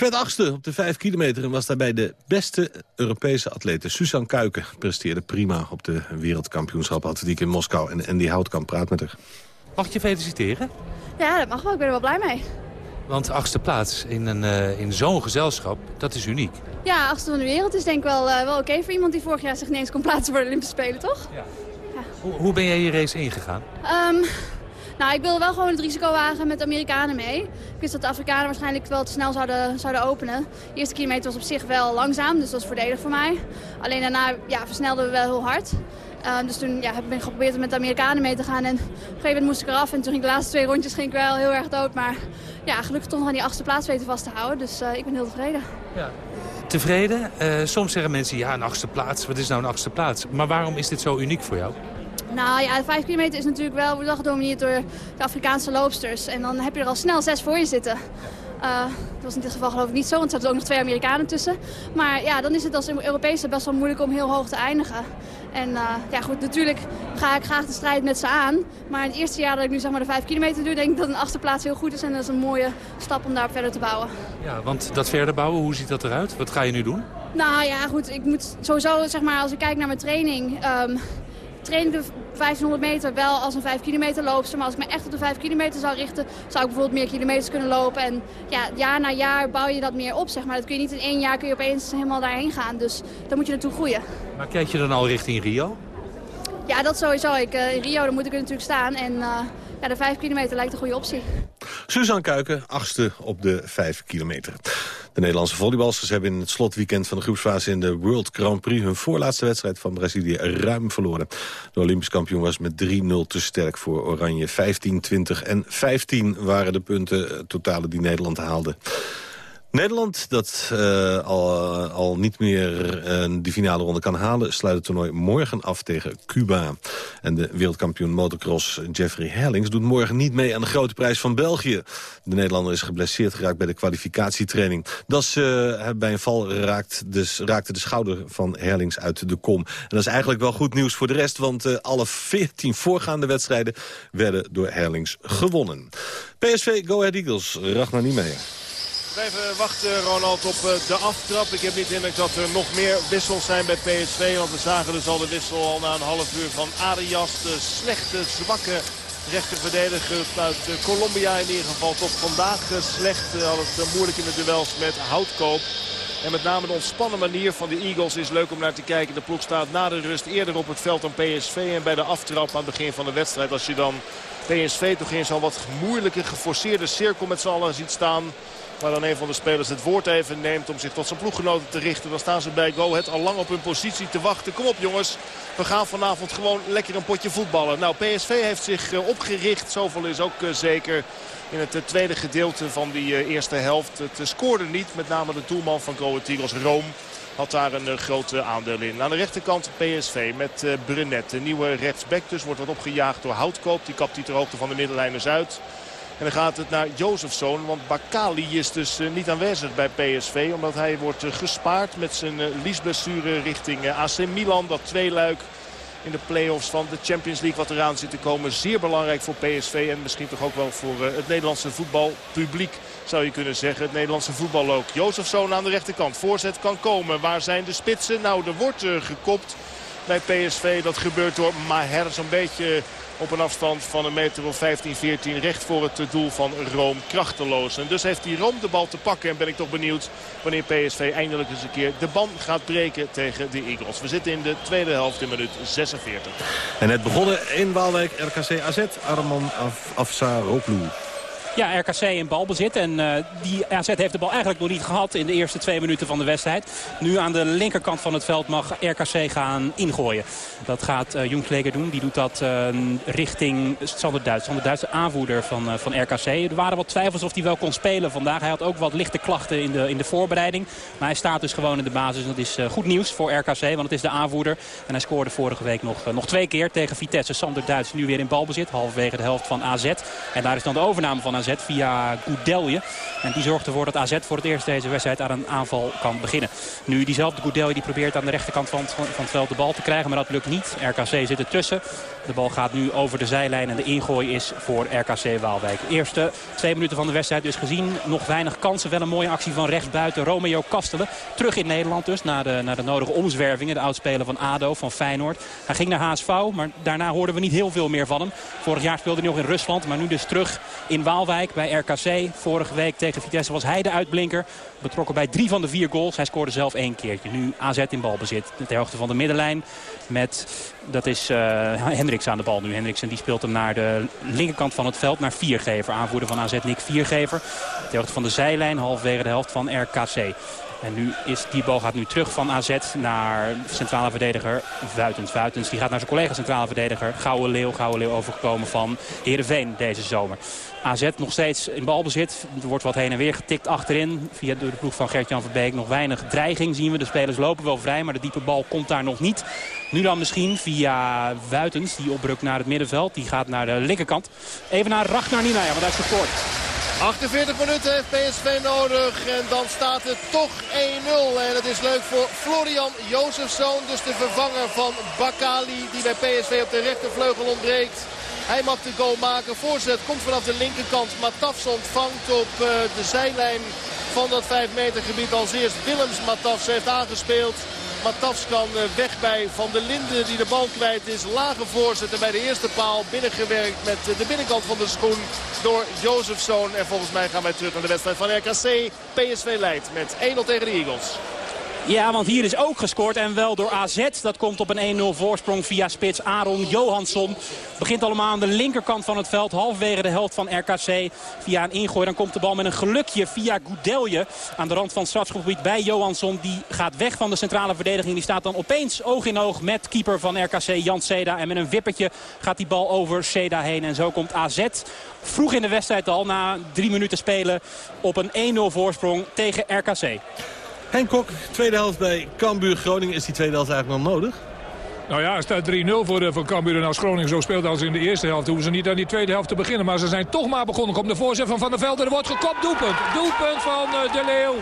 Ze werd achtste op de 5 kilometer en was daarbij de beste Europese atlete. Suzanne Kuiken presteerde prima op de wereldkampioenschap atletiek in Moskou. En Andy Houtkamp praat met haar. Mag ik je feliciteren? Ja, dat mag wel. Ik ben er wel blij mee. Want achtste plaats in, een, eh, in zo'n gezelschap, dat is uniek. Ja, achtste van de wereld is denk ik wel, eh, wel oké voor iemand die vorig jaar zich niet eens kon plaatsen voor de Olympische Spelen, toch? Hoe, hoe ben jij je race ingegaan? Ehm, Nou, ik wilde wel gewoon het risico wagen met de Amerikanen mee. Ik wist dat de Afrikanen waarschijnlijk wel te snel zouden, zouden openen. De eerste kilometer was op zich wel langzaam, dus dat was voordelig voor mij. Alleen daarna ja, versnelden we wel heel hard. Uh, dus toen ja, heb ik geprobeerd om met de Amerikanen mee te gaan. En op een gegeven moment moest ik eraf. En toen ging de laatste twee rondjes ging ik wel heel erg dood. Maar ja, gelukkig toch nog aan die achtste plaats weten vast te houden. Dus uh, ik ben heel tevreden. Ja. Tevreden? Uh, soms zeggen mensen, ja, een achtste plaats. Wat is nou een achtste plaats? Maar waarom is dit zo uniek voor jou? Nou ja, de vijf kilometer is natuurlijk wel, wordt gedomineerd door de Afrikaanse loopsters. En dan heb je er al snel zes voor je zitten. Uh, dat was in dit geval geloof ik niet zo, want er zaten ook nog twee Amerikanen tussen. Maar ja, dan is het als Europese best wel moeilijk om heel hoog te eindigen. En uh, ja goed, natuurlijk ga ik graag de strijd met ze aan. Maar in het eerste jaar dat ik nu zeg maar de vijf kilometer doe, denk ik dat een achtste plaats heel goed is. En dat is een mooie stap om daarop verder te bouwen. Ja, want dat verder bouwen, hoe ziet dat eruit? Wat ga je nu doen? Nou ja, goed, ik moet sowieso, zeg maar, als ik kijk naar mijn training... Um, train de 1500 meter wel als een 5 kilometer loopster. Maar als ik me echt op de 5 kilometer zou richten, zou ik bijvoorbeeld meer kilometers kunnen lopen. En ja, jaar na jaar bouw je dat meer op, zeg maar. Dat kun je niet in één jaar kun je opeens helemaal daarheen gaan. Dus daar moet je naartoe groeien. Maar kijk je dan al richting Rio? Ja, dat sowieso. Ik, uh, in Rio dan moet ik er natuurlijk staan. En uh, ja, de 5 kilometer lijkt een goede optie. Suzanne Kuiken, achtste op de 5 kilometer. De Nederlandse volleybalsters hebben in het slotweekend van de groepsfase in de World Grand Prix hun voorlaatste wedstrijd van Brazilië ruim verloren. De Olympisch kampioen was met 3-0 te sterk voor Oranje. 15, 20 en 15 waren de punten totale die Nederland haalde. Nederland, dat uh, al, al niet meer uh, die finale ronde kan halen... sluit het toernooi morgen af tegen Cuba. En de wereldkampioen motocross Jeffrey Herlings... doet morgen niet mee aan de grote prijs van België. De Nederlander is geblesseerd geraakt bij de kwalificatietraining. Dat is, bij een val raakt dus, raakte de schouder van Herlings uit de kom. En dat is eigenlijk wel goed nieuws voor de rest... want alle 14 voorgaande wedstrijden werden door Herlings gewonnen. PSV Go Ahead Eagles, Ragnar Niemeyer. Even wachten, Ronald, op de aftrap. Ik heb niet indruk dat er nog meer wissels zijn bij PSV. Want we zagen dus al de wissel al na een half uur van Arias. De slechte, zwakke rechterverdediger uit Colombia in ieder geval. Tot vandaag slecht. Had het moeilijk in de duels met Houtkoop. En met name de ontspannen manier van de Eagles is leuk om naar te kijken. De ploeg staat na de rust eerder op het veld dan PSV. En bij de aftrap aan het begin van de wedstrijd, als je dan PSV toch in zo'n wat moeilijke geforceerde cirkel met z'n allen ziet staan... Waar dan een van de spelers het woord even neemt om zich tot zijn ploeggenoten te richten. Dan staan ze bij Go Het al lang op hun positie te wachten. Kom op jongens, we gaan vanavond gewoon lekker een potje voetballen. Nou, PSV heeft zich opgericht. Zoveel is ook zeker in het tweede gedeelte van die eerste helft. Het scoorde niet, met name de doelman van Go Eagles, Rome had daar een groot aandeel in. Aan de rechterkant PSV met Brunet. De nieuwe rechtsback dus wordt wat opgejaagd door Houtkoop. Die kapt die ter hoogte van de middenlijn eens uit. En dan gaat het naar Jozefzoon. Want Bakali is dus uh, niet aanwezig bij PSV. Omdat hij wordt uh, gespaard met zijn uh, liesblessure richting AC Milan. Dat tweeluik in de play-offs van de Champions League wat eraan zit te komen. Zeer belangrijk voor PSV en misschien toch ook wel voor het Nederlandse voetbalpubliek. Zou je kunnen zeggen. Het Nederlandse voetbal ook. Jozefzoon aan de rechterkant. Voorzet kan komen. Waar zijn de spitsen? Nou, er wordt gekopt bij PSV. Dat gebeurt door Maher zo'n beetje op een afstand van een meter of 15, 14 recht voor het doel van Rome krachteloos. En dus heeft hij Rome de bal te pakken en ben ik toch benieuwd wanneer PSV eindelijk eens een keer de band gaat breken tegen de Eagles. We zitten in de tweede helft in minuut 46. En net begonnen in Waalwijk RKC AZ, Arman Af Afsaroglu. Ja, RKC in balbezit. En uh, die AZ heeft de bal eigenlijk nog niet gehad in de eerste twee minuten van de wedstrijd. Nu aan de linkerkant van het veld mag RKC gaan ingooien. Dat gaat uh, Jongkleger doen. Die doet dat uh, richting Sander Duits. Sander Duits, de aanvoerder van, van RKC. Er waren wat twijfels of hij wel kon spelen vandaag. Hij had ook wat lichte klachten in de, in de voorbereiding. Maar hij staat dus gewoon in de basis. Dat is goed nieuws voor RKC, want het is de aanvoerder. En hij scoorde vorige week nog, nog twee keer tegen Vitesse. Sander Duits nu weer in balbezit. Halverwege de helft van AZ. En daar is dan de overname van AZ via Goudelje. En die zorgt ervoor dat AZ voor het eerst deze wedstrijd aan een aanval kan beginnen. Nu diezelfde Goudelje die probeert aan de rechterkant van, van het veld de bal te krijgen. Maar dat lukt niet. RKC zit ertussen. De bal gaat nu over de zijlijn en de ingooi is voor RKC Waalwijk. Eerste twee minuten van de wedstrijd dus gezien. Nog weinig kansen. Wel een mooie actie van rechtsbuiten Romeo Kastelen. Terug in Nederland dus. Na de, na de nodige omzwervingen. De oudspeler van ADO, van Feyenoord. Hij ging naar HSV. Maar daarna hoorden we niet heel veel meer van hem. Vorig jaar speelde hij nog in Rusland. Maar nu dus terug in Waalwijk Bij RKC. Vorige week tegen Vitesse was hij de uitblinker. Betrokken bij drie van de vier goals. Hij scoorde zelf één keertje. Nu AZ in balbezit. Ter hoogte van de middenlijn. Met, dat is uh, Hendricks aan de bal nu. Hendricks en die speelt hem naar de linkerkant van het veld. Naar Viergever. Aanvoerder van AZ Nick Viergever. Ter hoogte van de zijlijn. Halfwege de helft van RKC. En nu is die bal gaat nu terug van AZ naar centrale verdediger Vuitens. Vuitens die gaat naar zijn collega centrale verdediger Gouwe Leeuw. Gouwe Leeuw overgekomen van Heerenveen deze zomer. AZ nog steeds in balbezit. Er wordt wat heen en weer getikt achterin. Via door de ploeg van Gert-Jan Verbeek nog weinig dreiging zien we. De spelers lopen wel vrij, maar de diepe bal komt daar nog niet. Nu dan misschien via Wuitens, die opbrukt naar het middenveld. Die gaat naar de linkerkant. Even naar Ragnar Nina, want hij is gescoord. 48 minuten heeft PSV nodig en dan staat het toch 1-0. En het is leuk voor Florian Jozefzoon, dus de vervanger van Bakali... die bij PSV op de rechtervleugel ontbreekt. Hij mag de goal maken. Voorzet komt vanaf de linkerkant. Matafs ontvangt op uh, de zijlijn van dat 5 meter gebied. Als eerst Willems Matafs heeft aangespeeld. Matafs kan weg bij Van der Linden die de bal kwijt is. Lage voorzet en bij de eerste paal binnengewerkt met de binnenkant van de schoen door Jozefzoon. En volgens mij gaan wij terug naar de wedstrijd van RKC. PSV leidt met 1-0 tegen de Eagles. Ja, want hier is ook gescoord en wel door AZ. Dat komt op een 1-0 voorsprong via spits Aaron Johansson. Begint allemaal aan de linkerkant van het veld. Halfwege de helft van RKC. Via een ingooi. Dan komt de bal met een gelukje via Goudelje. Aan de rand van het strafschopgebied bij Johansson. Die gaat weg van de centrale verdediging. Die staat dan opeens oog in oog met keeper van RKC Jan Seda. En met een wippertje gaat die bal over Seda heen. En zo komt AZ vroeg in de wedstrijd al na drie minuten spelen op een 1-0 voorsprong tegen RKC. Henk Kok, tweede helft bij Cambuur Groningen. Is die tweede helft eigenlijk nog nodig? Nou ja, staat 3-0 voor, voor Cambuur. En als Groningen zo speelt als in de eerste helft... hoeven ze niet aan die tweede helft te beginnen. Maar ze zijn toch maar begonnen. Komt de voorzet van Van der Velde. Er wordt gekopt. Doelpunt. Doelpunt van uh, De Leeuw.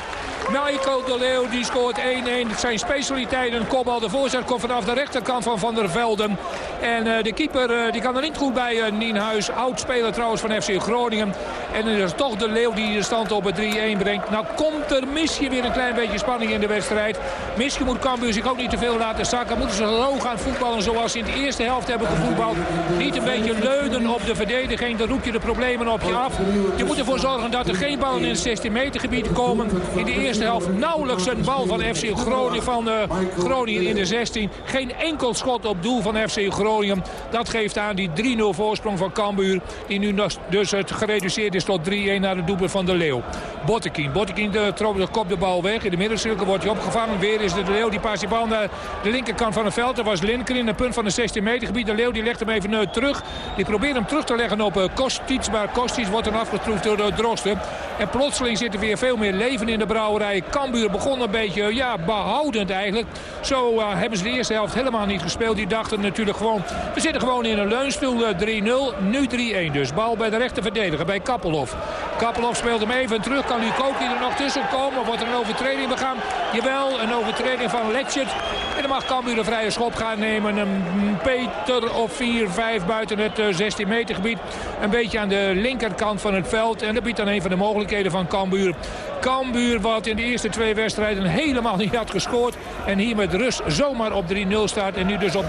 Michael De Leeuw die scoort 1-1. Het zijn specialiteiten. Kopbal. De voorzet komt vanaf de rechterkant van Van der Velden. En uh, de keeper die kan er niet goed bij. Uh, Nienhuis. Oud-speler trouwens van FC Groningen. En het is toch De Leeuw die de stand op het 3-1 brengt. Nou komt er misschien weer een klein beetje spanning in de wedstrijd. Misschien moet Cambuur zich ook niet te veel laten zakken. Moeten ze hoog gaan voetballen zoals ze in de eerste helft hebben gevoetbald. Niet een beetje leunen op de verdediging. Dan roep je de problemen op je af. Je moet ervoor zorgen dat er geen ballen in het 16 meter gebied komen. In de eerste helft nauwelijks een bal van FC Groningen, van, uh, Groningen in de 16. Geen enkel schot op doel van FC Groningen. Dat geeft aan die 3-0 voorsprong van Cambuur. Die nu dus het gereduceerd is tot 3-1 naar de doelpunt van de Leeuw. Bottekin. Bottekin de, de kop de bal weg. In de middencirkel wordt hij opgevangen. Weer is de Leeuw. Die paast die bal naar de linkerkant van het veld. Er was Linker in het punt van de 16 meter gebied. De Leeuw die legt hem even uh, terug. Die probeert hem terug te leggen op uh, Kostic. Maar Kostic wordt dan afgetroefd door de Drosten. En plotseling zit er weer veel meer leven in de brouwerij. Cambuur begon een beetje ja, behoudend eigenlijk. Zo hebben ze de eerste helft helemaal niet gespeeld. Die dachten natuurlijk gewoon... We zitten gewoon in een leunstoel 3-0. Nu 3-1 dus. Bal bij de rechter verdediger bij Kappelhof. Kappelhof speelt hem even terug. Kan Lukoki er nog tussen komen? Wordt er een overtreding begaan? Jawel, een overtreding van Letchert. En dan mag Cambuur een vrije schop gaan nemen. Een Peter of 4, 5 buiten het 16 meter gebied. Een beetje aan de linkerkant van het veld. En dat biedt dan een van de mogelijkheden van Cambuur. Cambuur wat in de eerste twee wedstrijden helemaal niet had gescoord. En hier met rust zomaar op 3-0 staat. En nu dus op 3-1.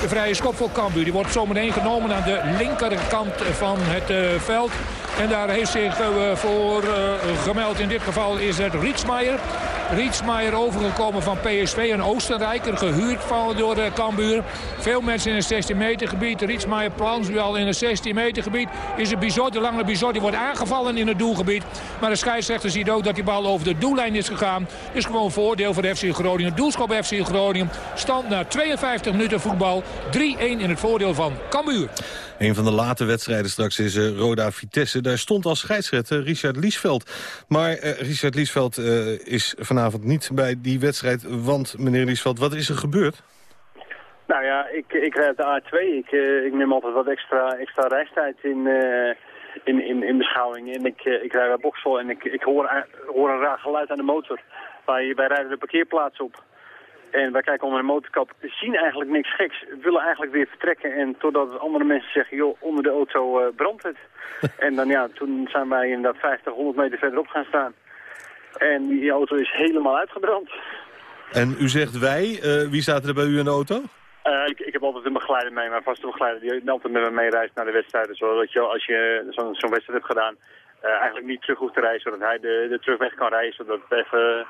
De vrije schop voor Cambuur. Die wordt zometeen genomen aan de linkerkant van het uh, veld. En daar heeft zich uh, voor gemeld in dit geval is het Rietsmaier. Rietsmaier overgekomen van PSV, een Oostenrijker, gehuurd van, door uh, Cambuur. Veel mensen in het 16 meter gebied. Rietsmaier plans nu al in het 16 meter gebied. Is een de lange bizot, die wordt aangevallen in het doelgebied. Maar de scheidsrechter ziet ook dat die bal over de doellijn is gegaan. Dus gewoon voordeel voor de FC Groningen. Doelschop FC Groningen. Stand na 52 minuten voetbal. 3-1 in het voordeel van Cambuur. Een van de late wedstrijden straks is uh, Roda Vitesse. Daar stond als scheidsrechter Richard Liesveld. Maar uh, Richard Liesveld uh, is vanavond niet bij die wedstrijd. Want, meneer Liesveld, wat is er gebeurd? Nou ja, ik, ik rijd de A2. Ik, ik neem altijd wat extra, extra reistijd in, in, in, in beschouwing. En ik, ik rijd bij Boksel en ik, ik hoor, hoor een raar geluid aan de motor. Wij rijden de parkeerplaats op. En wij kijken onder de motorkap, zien eigenlijk niks geks. Willen eigenlijk weer vertrekken. En totdat andere mensen zeggen, joh, onder de auto uh, brandt het. en dan ja, toen zijn wij inderdaad 50, 100 meter verderop gaan staan. En die auto is helemaal uitgebrand. En u zegt wij, uh, wie zaten er bij u in de auto? Eh, ik, ik heb altijd een begeleider mee, mijn vaste begeleider die altijd met me meereist naar de wedstrijden. Zodat je als je zo'n wedstrijd hebt gedaan, eh, eigenlijk niet terug hoeft te reizen. Zodat hij de, de terugweg kan rijden, zodat het even,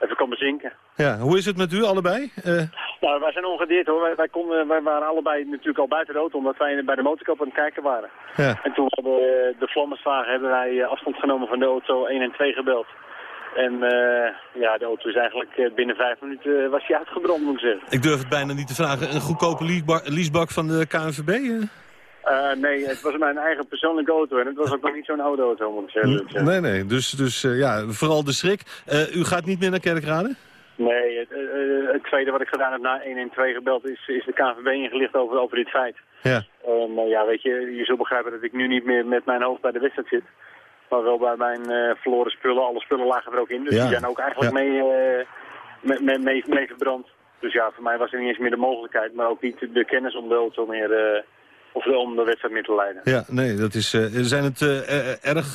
even kan bezinken. Ja, hoe is het met u allebei? Eh, Nou, wij zijn ongedeerd hoor. Wij, wij, konden, wij waren allebei natuurlijk al buiten de auto, omdat wij bij de motorkap aan het kijken waren. ja. En toen we de, de vlammen zagen, hebben wij eh, afstand genomen van de auto 1 en 2 gebeld. En eh, ja, de auto is eigenlijk eh, binnen vijf minuten eh, was hij uitgebrand, moet ik zeggen. Ik durf het bijna niet te vragen. Een goedkope leaseba- leasebak van de KNVB? eh? Eh, nee, het was mijn eigen persoonlijke auto en het was ook nog niet zo'n oude auto, moet ik zeggen. Eh, Nee, nee. Dus, dus eh, ja, vooral de schrik. Eh, u gaat niet meer naar Kerkrade? Nee, het, het tweede wat ik gedaan heb na 112 gebeld is, is de KNVB ingelicht over, over dit feit. Ja. En ja, weet je, je zult begrijpen dat ik nu niet meer met mijn hoofd bij de wedstrijd zit. Maar wel bij mijn verloren spullen. Alle spullen lagen er ook in. Dus Ja. die zijn ook eigenlijk Ja. mee, mee, mee, mee, mee verbrand. Dus ja, voor mij was er niet eens meer de mogelijkheid, maar ook niet de kennis om de auto meer, of om de wedstrijd meer te leiden. Ja, nee, dat is... eh, zijn het eh, eh, erg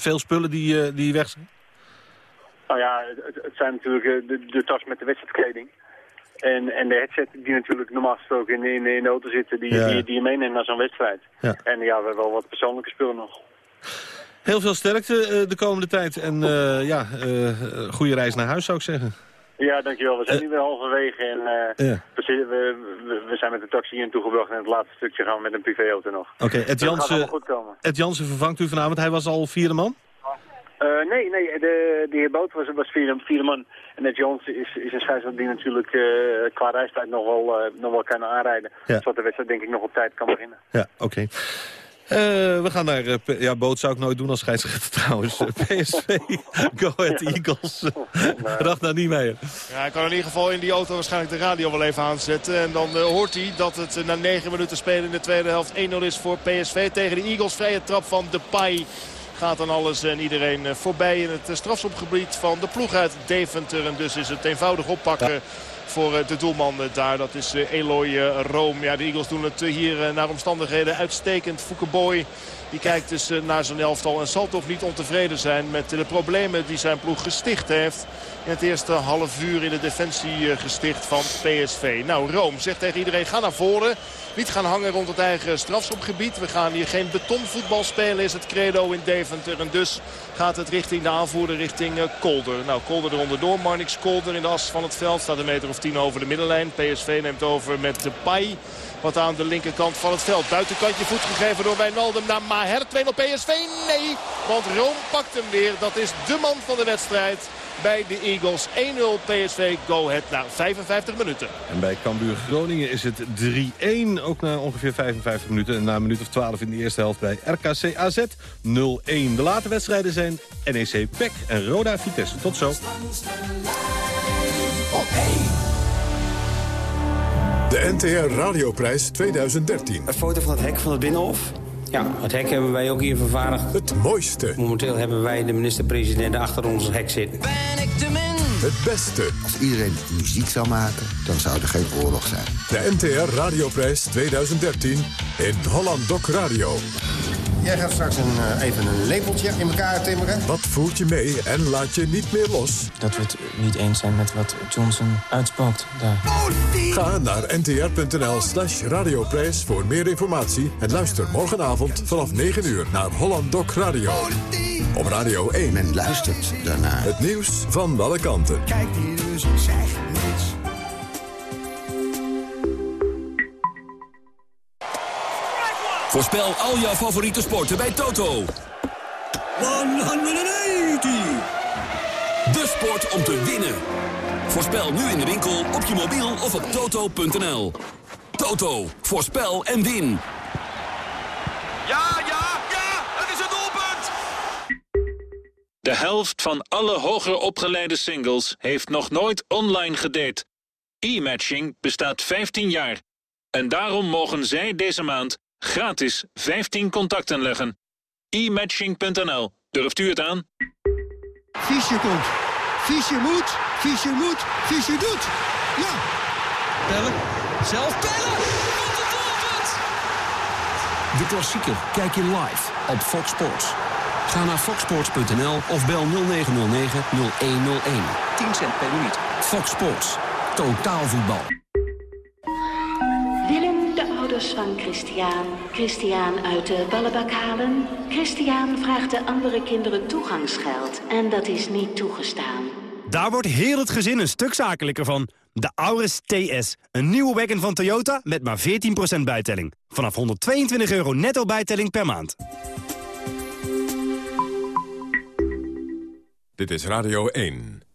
veel spullen die, die weg zijn? Nou ja, het, het- zijn natuurlijk de, de tas met de wedstrijdkleding. En, en de headset die natuurlijk normaal gesproken in, in, de- in de auto zitten, die, Ja. die, die je meeneemt naar zo'n wedstrijd. Ja. En ja, we hebben wel wat persoonlijke spullen nog. Heel veel sterkte de komende tijd. En ja, goede reis naar huis zou ik zeggen. Ja, dankjewel. We zijn nu weer halverwege en eh, Ja. we, we, zijn met de taxi hier naartoe gebracht en het laatste stukje gaan we met een privéauto nog. Oké, Ed Dat gaat Jansen. Ed Jansen vervangt u vanavond. Hij was al vierde man? Eh, nee, nee, de, de heer Boot was, was vierde, vierde man. En Ed Jones is, is een scheidsrechter die natuurlijk eh, qua reistijd nog wel, eh, nog wel kan aanrijden. Ja. Zodat de wedstrijd denk ik nog op tijd kan beginnen. Ja, oké. Eh, we gaan naar... eh, ja, Boot zou ik nooit doen als scheidsrechter trouwens. Eh, PSV, Go Ahead Eagles. Ragnar Niemeyer. Ja, hij kan in ieder geval in die auto waarschijnlijk de radio wel even aanzetten. En dan eh, hoort hij dat het eh, na 9 minuten spelen in de tweede helft 1-0 is voor PSV tegen de Eagles. Vrije trap van Depay gaat dan alles en iedereen eh, voorbij in het eh, strafschopgebied van de ploeg uit Deventer. En dus is het eenvoudig oppakken voor eh, de doelman daar. Dat is eh, Eloy eh, Room. Ja, de Eagles doen het hier naar omstandigheden uitstekend. Foukeboy die kijkt dus eh, naar zijn elftal en zal toch niet ontevreden zijn met de problemen die zijn ploeg gesticht heeft. In het eerste half uur in de defensie eh, gesticht van PSV. Nou, Room zegt tegen iedereen, ga naar voren. Niet gaan hangen rond het eigen strafschopgebied. We gaan hier geen betonvoetbal spelen, is het credo in Deventer. En dus gaat het richting de aanvoerder, richting eh, Kolder. Nou, Kolder eronder door. Marnix Kolder in de as van het veld. Staat een meter of tien over de middenlijn. PSV neemt over met de Pai. Wat aan de linkerkant van het veld. Buitenkantje voet gegeven door Wijnaldum naar Maher. 2-0 PSV. Nee, want Room pakt hem weer. Dat is de man van de wedstrijd bij de Eagles. 1-0 PSV. Go ahead na 55 minuten. En bij Cambuur Groningen is het 3-1. Ook na ongeveer 55 minuten. En na een minuut of 12 in de eerste helft bij RKC AZ 0-1. De late wedstrijden zijn NEC PEC en Roda Vitesse. Tot zo. De NTR Radioprijs 2013. Een foto van het hek van het Binnenhof. Ja, het hek hebben wij ook hier vervaardigd. Het mooiste. Momenteel hebben wij de minister-president achter ons hek zitten. Het beste. Als iedereen muziek zou maken, dan zou er geen oorlog zijn. De NTR Radioprijs 2013 in Holland Doc Radio. Jij gaat straks een, eh, even een lepeltje in elkaar timmeren. Wat voert je mee en laat je niet meer los? Dat we het niet eens zijn met wat Johnson uitspookt daar. Ga naar ntr.nl slash radioprijs voor meer informatie... en luister morgenavond vanaf 9 uur naar Holland Doc Radio. Op Radio 1. Men luistert daarnaar. Het nieuws van alle kanten. Kijk die dus, ik zeg niks. Voorspel al jouw favoriete sporten bij Toto. 180! De sport om te winnen. Voorspel nu in de winkel, op je mobiel of op toto.nl. Toto, voorspel en win. Ja, ja, De helft van alle hoger opgeleide singles heeft nog nooit online gedate. E-matching bestaat 15 jaar. En daarom mogen zij deze maand gratis 15 contacten leggen. E-matching.nl. Durft u het aan? Fischer komt. Fischer moet. Fischer moet. Fischer doet. Ja. Bellen. Zelf bellen. De klassieker kijk je live op Fox Sports. Ga naar foxsports.nl of bel 0909 0101. 10 cent per minuut. Fox Sports. Totaal voetbal. ouders van Christian Christian uit de ballenbak halen? Christian vraagt de andere kinderen toegangsgeld en dat is niet toegestaan. Daar wordt heel het gezin een stuk zakelijker van. De Auris TS, een nieuwe wagon van Toyota met maar 14% bijtelling. Vanaf 122 euro netto bijtelling per maand. Dit is Radio 1.